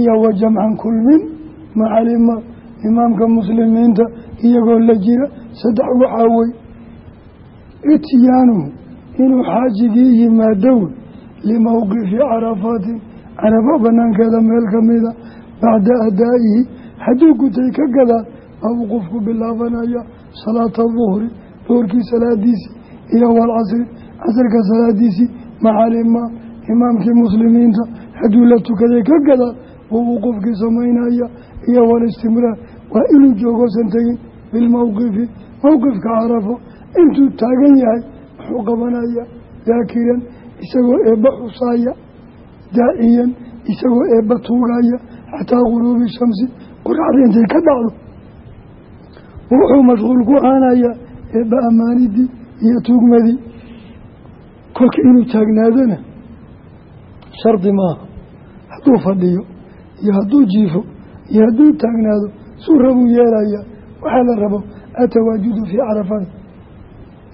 iyo wa jamcan kulmin macalima imaamka muslimiinta iyagoo la jira. Saddex waxaa wey ityaanuhu inuu xaajigii yimaado limowqifi carafaatin carafo banaankeeda meel kamida bacda adaa'ihi hadduu gutay ka gadaal baa wuquufku bilaabanaya salaata duhri duhurkii salaadiisii iyo walcasri casrka salaadiisii macalimaam imaamkii muslimiinta hadduu la tukaday ka gadaal wuu wuquufkii samaynaya iyo walistimraar waa inuu joogoosan tegin bilmowqifi mowqifka carafo intuu taagan yahay wuxuu qabanaya daakiran isagoo eebba xusaaya daaciyan isagoo eebba tuugaya xataa guruubi shamsi qoraxda intay ka dhacdo wuxuu mashquul ku aanayaa eebba ammaanidii iyo tuugmadii kolka inuu taagnaadona shardi maaha hadduu fadhiyo iyo hadduu jiifo iyo hadduu taagnaado suu rabuu yeelaya waxaa la rabo atawaajudu fii carafada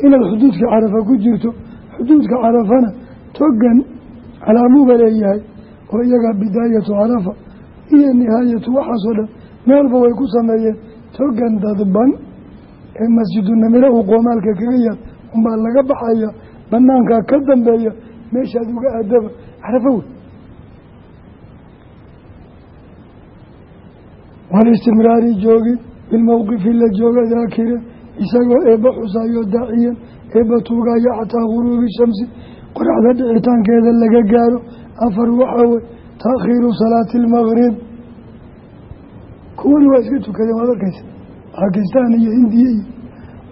inaad xuduudka carafa ku jirto xuduudka carafana togan calaamuuba leeyahay oo iyagaa bidaayatu carafa iyo nihaayatu waxaasoo dhan meelba way ku sameeyeen togan dadban ee masjidu namire uu qoomaalka kaga yaal unbaa laga baxaya banaankaa ka dambeeya meeshaad uga aadaba carafo wey. Walistimraari joogin bilmowqifi la jooga daakira isagoo eebba xusaayo daaciyan eebba tuugaya xataa guruubi shamsi qoraxda dhicitaankeeda laga gaaro afar waxaa wey taakhiiru salaati almaqrib kuwani waa iska tukadeen waad arkaysa baakistaan iyo hindiya iyo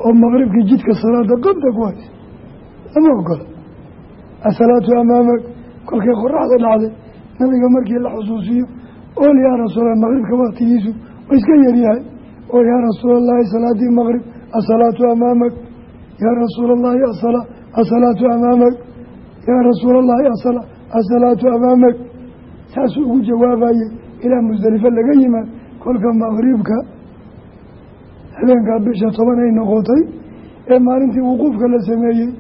oo maqribkii jidka salaada qabta ku haysa lama ogola. Asalaatu amaamak kolkay qoraxda dhacday nabiga markii la xusuusiyo ool yaa rasuula maqribka waktigiisu waa iska yaryahay oo yaa rasuula allahi salaadii maqrib asalaatu amaamak yaa rasuula allahi asala asalaatu amaamak yaa rasuula allahi asala asalaatu amaamak saasuu ugu jawaabayey ilaa musdelifo laga yimaad kolka maqribka habeenkaa bisha toban ay noqotay ee maalintii wuquufka la sameeyey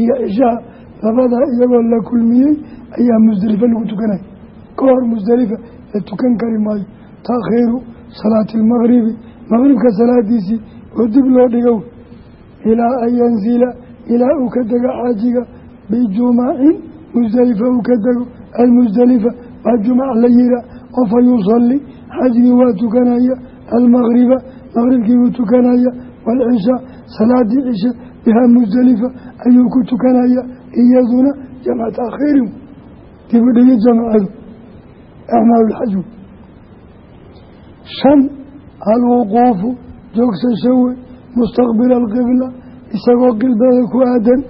iyo cishaha labadaa iyagoo la kulmiyey ayaa musdelifa lagu tukanaya ka hor musdelifa la tukan kari maayo. Taakhiiru salaati almaqribi maqribka salaadiisii oo dib loo dhigow. Ilaa an yanzila ilaa uu ka dego xaajiga. Bijumacin musdelifa uu ka dego almusdelifa waa jumac la yihaa oo fa yusalli xaajigii waa tukanaya almaqriba maqribkii wuu tukanaya waalcishaa salaadii cishe bihaa musdelifa ayuu ku tukanaya iyaduna jamca taakhiirin dib u dhigi jamceedu acmaalulxaju shan alwuquufu joogsasho wey mustaqbila alqibla isagoo qibdada ku aadan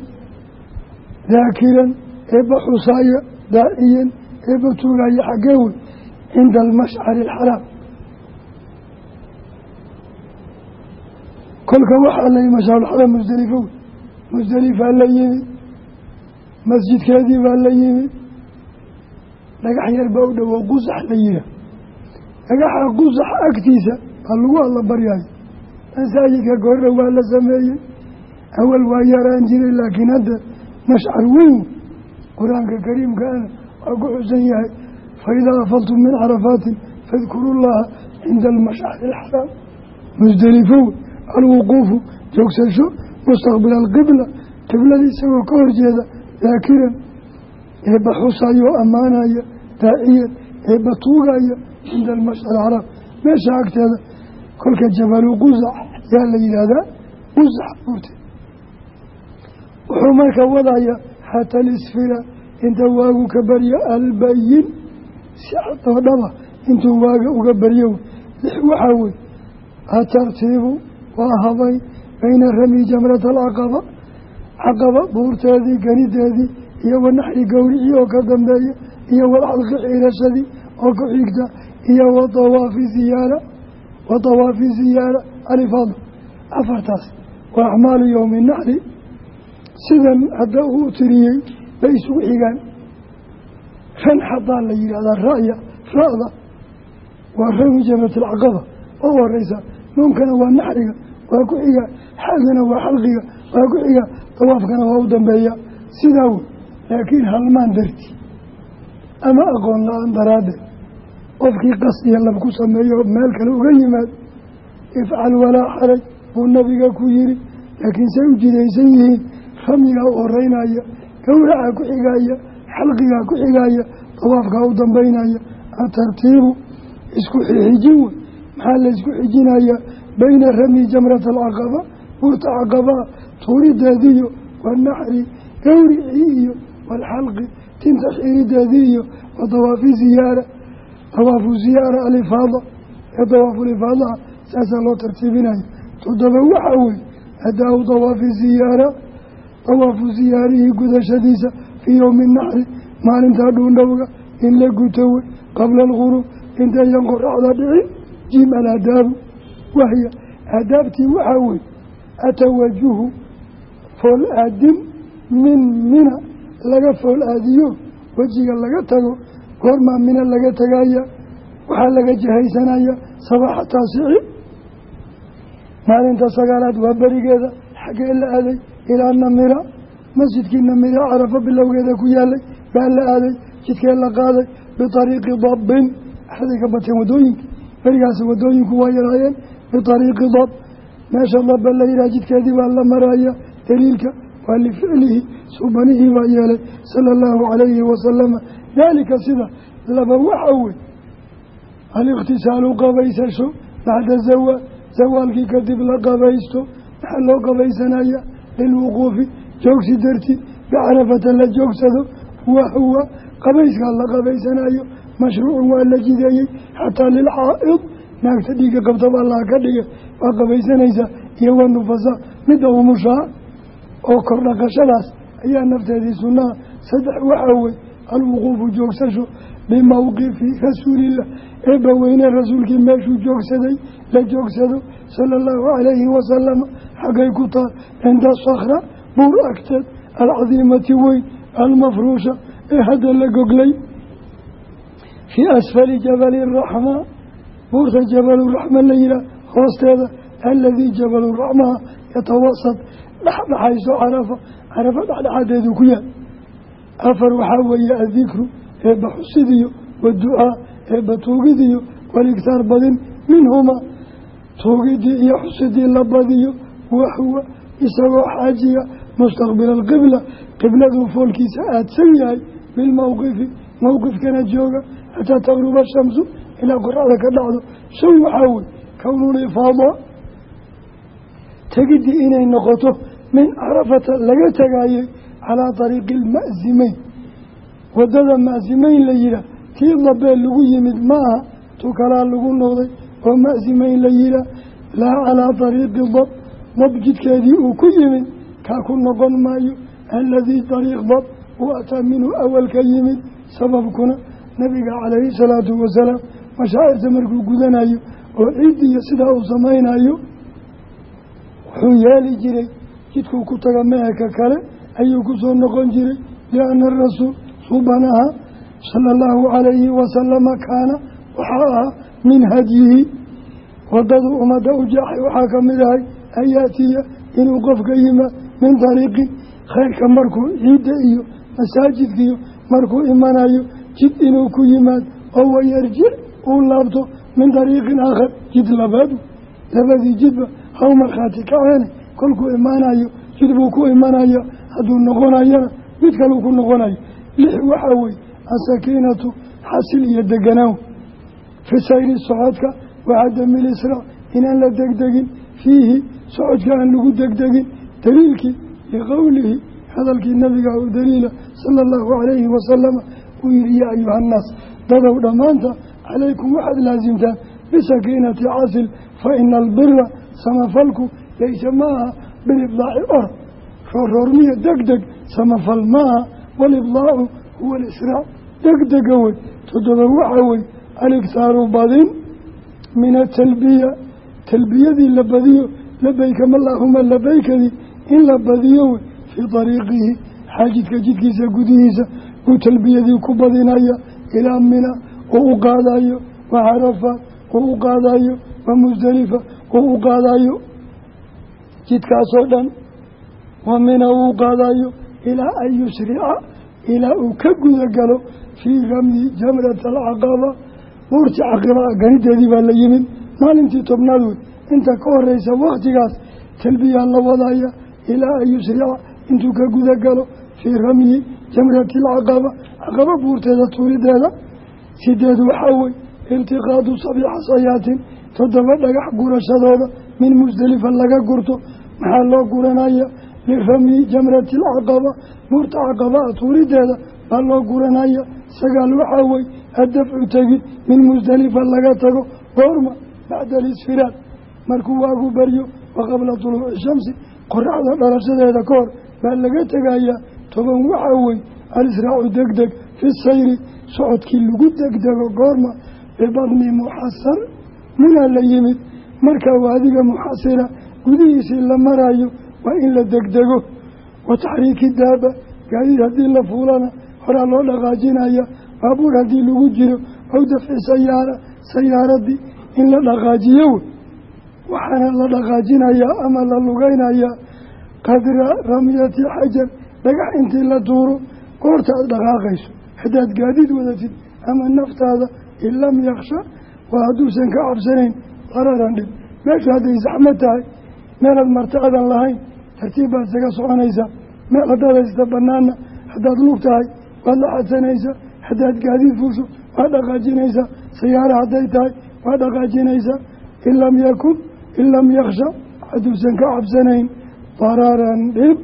daakiran eebba xusaaya eebba tuugaya xaggee wey cinda almashcari alxaraam kolka waxaa layihi mashcarulxaraam musdelifo wey musdelifaa la yimid masjidkeedii baa la yimid dhagax yar baa u dhowo qusax la yihaa dhagaxa qusax agtiisa baa lagu alla baryayo masaajidka goordha waa la sameeyey awal waa yaraan jiray laakiin hadda mashcar weyn qur'aanka kariimkaana waa ku xusan yahay faidaa afaltum min carafaatin fadkuru llaha cinda almashcari alxaraam musdelifow alwuquufu joogsasho mustaqbila alqibla qiblada isagoo ka horjeeda daakiran eebba xusayoo ammaanaya daaciyan eebba tuugaya cinda almashcari alxaraam meesha agteeda kolka jabalu qusax yaa la yidhaahdaa qusax buurte wuxuu marka wadaya xata inta waagu ka baryo albayin si dhaba intuu waaga uga baryo lix waxaa wey atartiibu waa habay bayna rami jamrata alcaqaba caqaba buurteedii ganideedii iyo wanaxri gowricii oo ka dambeeya iyo walxalqi xiirashadii oo ku xigta iyo watawaafi ziyaara wa tawaafi ziyaara alifaada afartaas waa acmaalu yowmi naxri sidan hadda uu tiriyey bay isugu xigaan. Ran xadaa la yidhahdaa ra'ya ra'da waa rami jamrati alcaqaba oo horeysa nuunkana waa naxriga waa ku xiga. Xaadana waa xalqiga waa ku xiga. Dawaafkana waa u dambeeya. Sidaa wey laakiin halmaan darti. Ama aqoon la'aan daraaddeed qofkii qasdiya lab ku sameeyo meel kale uga yimaad. Ifcal walaa xaraj buu nabiga ku yiri laakiin say u jidaysan yihiin ramyigaa u horeynaya gowracaa ku xigaya xalqigaa ku xigaya dawaafkaa u dambeynaya atartiibu isku xixijin wey maxaa la isku xijinaya bayna ramyi jamrata alcaqaba buurta caqabaa tuurideediyo wanaxri gowricii iyo waalxalqi tinta xiirideedii iyo wa dawaafi ziyaara. Dawaafu ziyaara alifaada ee dawaafulifaadaha saasaa loo tartiibinaya. Toddoba waxaa weye adaa-u dawaafi ziyaara dawaafu ziyaarihii gudashadiisa fii yowmi naxri maalintaa dhuundhowga in la guto wey qabla alghuruub intayan qoraxda dhicin jim alaadaabu wahya aadaabtii waxaa weye atawajuhu fool aadim min mina laga fool aadiyo wejiga laga tago goormaa mina laga tegaya waxaa laga jahaysanaya sabaxa taasici. Maalinta sagaalaad waa berigeeda xaggee la aaday ilaa namira masjidkii namira carafo bilowgeeda ku yaalay baa la aaday jidkee la qaaday biariiqi dabbin axday ka bateen waddooyinka berigaasi wadooyinku waa yaraayeen biariiqi dab meesha dabba la yihaha jidkeedii baa la maraya daliilka waa lificlihi subanihii baa yeelay sala allahu calayhi wasalama daalika sida laba waxa wey alikhtisaalu qabaysasho bacda zawaal zawaalkii kadib la qabaysto maxaa loo qabaysanaya lilwuquufi joogsi darti bicarafata la joogsado huwa huwa qabayskaa la qabaysanayo mashruucun waa la jideeyey xataa lilxaa'id naagta dhiigga qabtaba allah ka dhigay waa qabaysanaysaa iyo wanufasa midda umushaa oo kordhaqashadaas ayaa nafteedii sunnaha saddex waxaa wey alwuquufu joogsasho bimowqifi rasuulillah eebba weyne rasuulkii meeshuu joogsaday la joogsado sala allahu calayhi wasalama xaggay ku taal cinda sakra buur agteed alcadiimati weyn almafruusha ee hadda la goglay fii asfali jabali raxmaa buurta jabaluraxma la yihaah hoosteeda aladii jabaluraxmaha yatawasad dhexdhexayso carafa carafa dhexdhexadeedu ku yaal afar waxaa weeye adikru eebba xusidiyo waducaa eebba tuugidiyo waligtaar badin minhumaa tuugidii iyo xusidii la badiyo wahuwa isagoo xaajiga mustaqbila alqibla. Qibladuu foolkiisa aadsan yahay bilmowqifi mowqifkana jooga. Xataa taqruba shamsu ilaa qoraxda ka dhacdo shan waxaa wey kownulifaada tegidii inay noqoto min carafata laga tagaayay calaa dariiqi ilma'simeyn waddada ma'simeyn la yihaah tii dabee lagu yimid maaha tukalaa lagu noqday oo ma'simeyn la yihaah laa calaa dariiqi dab dab jidkeedii uu ku yimid kaa ku noqon maayo aladii dariiq dab uu ataa minhu awalka yimid sababkuna nabiga calayhi salaatu wasalaam mashaacirta markuu gudanayo oo ciiddiiyo sidaa uu samaynayo wuxuu yeeli jiray jidkuu ku taga meherka kale ayuu ku soo noqon jiray lianna arasuul subanaha sala allahu calayhi wasalama kaana waxaa ahaa min hadyihi waddadu ummadda u jeexay waxaa ka mid ahay an yaatiya inuu qofka yimaad min dariiqin khayrka markuu ciidda iyo masaajidkiiyo markuu imanayo jid inuu ku yimaad oo wayarjic uu laabto min dariiqin aakhar jid labaadu labadii jidba haw markhaati kaceene kolkuu imaanayo jid buu ku imanaya hadduu noqonayana mid kaluu ku noqonayo lix waxaa weye asakiinatu xasil iyo deganaaw fi sayri socodka wacadami lisraa inaan la degdegin fiihi socodka aan lagu degdegin daliilkii liqowlihi hadalkii nabiga u daliila sala allahu calayhi wasalama uu yihi yaa ayuha annaas dadow dhammaanta calaykum waxaad laasimtaan bisakiinati casil fa ina albira samafalku laysa maaha bilibdaaci or roorroormiya deg deg samafal maaha walibdaacu huwa alisraac degdega wey toddoba waxaa wey aliktaaru badin min atalbiya talbiyadii la badiyo labayka malaahuma labaykadii in la badiyo wey fii dariiqihi xaajidka jidkiisa gudihiisa uu talbiyadii ku badinaya ilaa mina uu u qaadayo wa carafaat uu u qaadayo wa musdalifa uu u qaadayo. Jidkaasoo dhan wa mina uu u qaadayo ilaa an yusrica ilaa uu ka guda galo fii ramyi jamrata alcaqaba. Buurtii caqibaa ganideedii baa la yimid maalintii tobnaad wey inta ka horeysa waktigaas talbiyaa la wadaya ilaa an yusrica intuu ka guda galo fii ramyi jamrati alcaqaba. Caqaba buurteeda tuurideeda sideed waxaa wey iltiqaadu sabci xasayaatin toddoba dhagax gurashadooda min musdelifa laga gurto. Maxaa loo guranaya liramyi jamrati alcaqaba buurta caqabaa tuurideeda baa loo guranaya sagaal waxaa wey addafcu tegid min musdelifa laga tago goorma bacda alisfiraad markuu waagu baryo wa qabla tuluuci shamsi qoraxda dhalashadeeda ka hor baa laga tegayaa toban waxaa wey alisraacu degdeg fi sayri socodkii lagu degdego goorma bibadni muxasar minaa la yimid markaa waadiga muxasira gudihiisii la marayo waa in la degdego wa taxriiki daaba. Gaadiid haddii la fuulana horaa loo dhaqaajinaya. Baabuur haddii lagu jiro aw dafci sayaara sayaaradii in la dhaqaajiyo. Waxaana la dhaqaajinayaa ama la lugeynayaa qadra ramyati xajar dhagax intii la tuuro goorta aada dhaqaaqayso. Haddaad gaadiid wadatid ama naftaada in lam yaksha waa hadduusan ka cabsanayn dararan dhib. Meeshu hadday saxmo tahay meelaad marta lahayn tartiib baad isaga soconaysaa meel haddaad haysta banaana haddaad lug tahay waad la xadsanaysaa haddaad gaadiid fuusho waad dhaqaajinaysaa sayaaro hadday tahay waad dhaqaajinaysaa in lam yakun in lam yaksha hadduusan ka cabsanayn dararan dhib.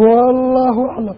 Wallaahu aclam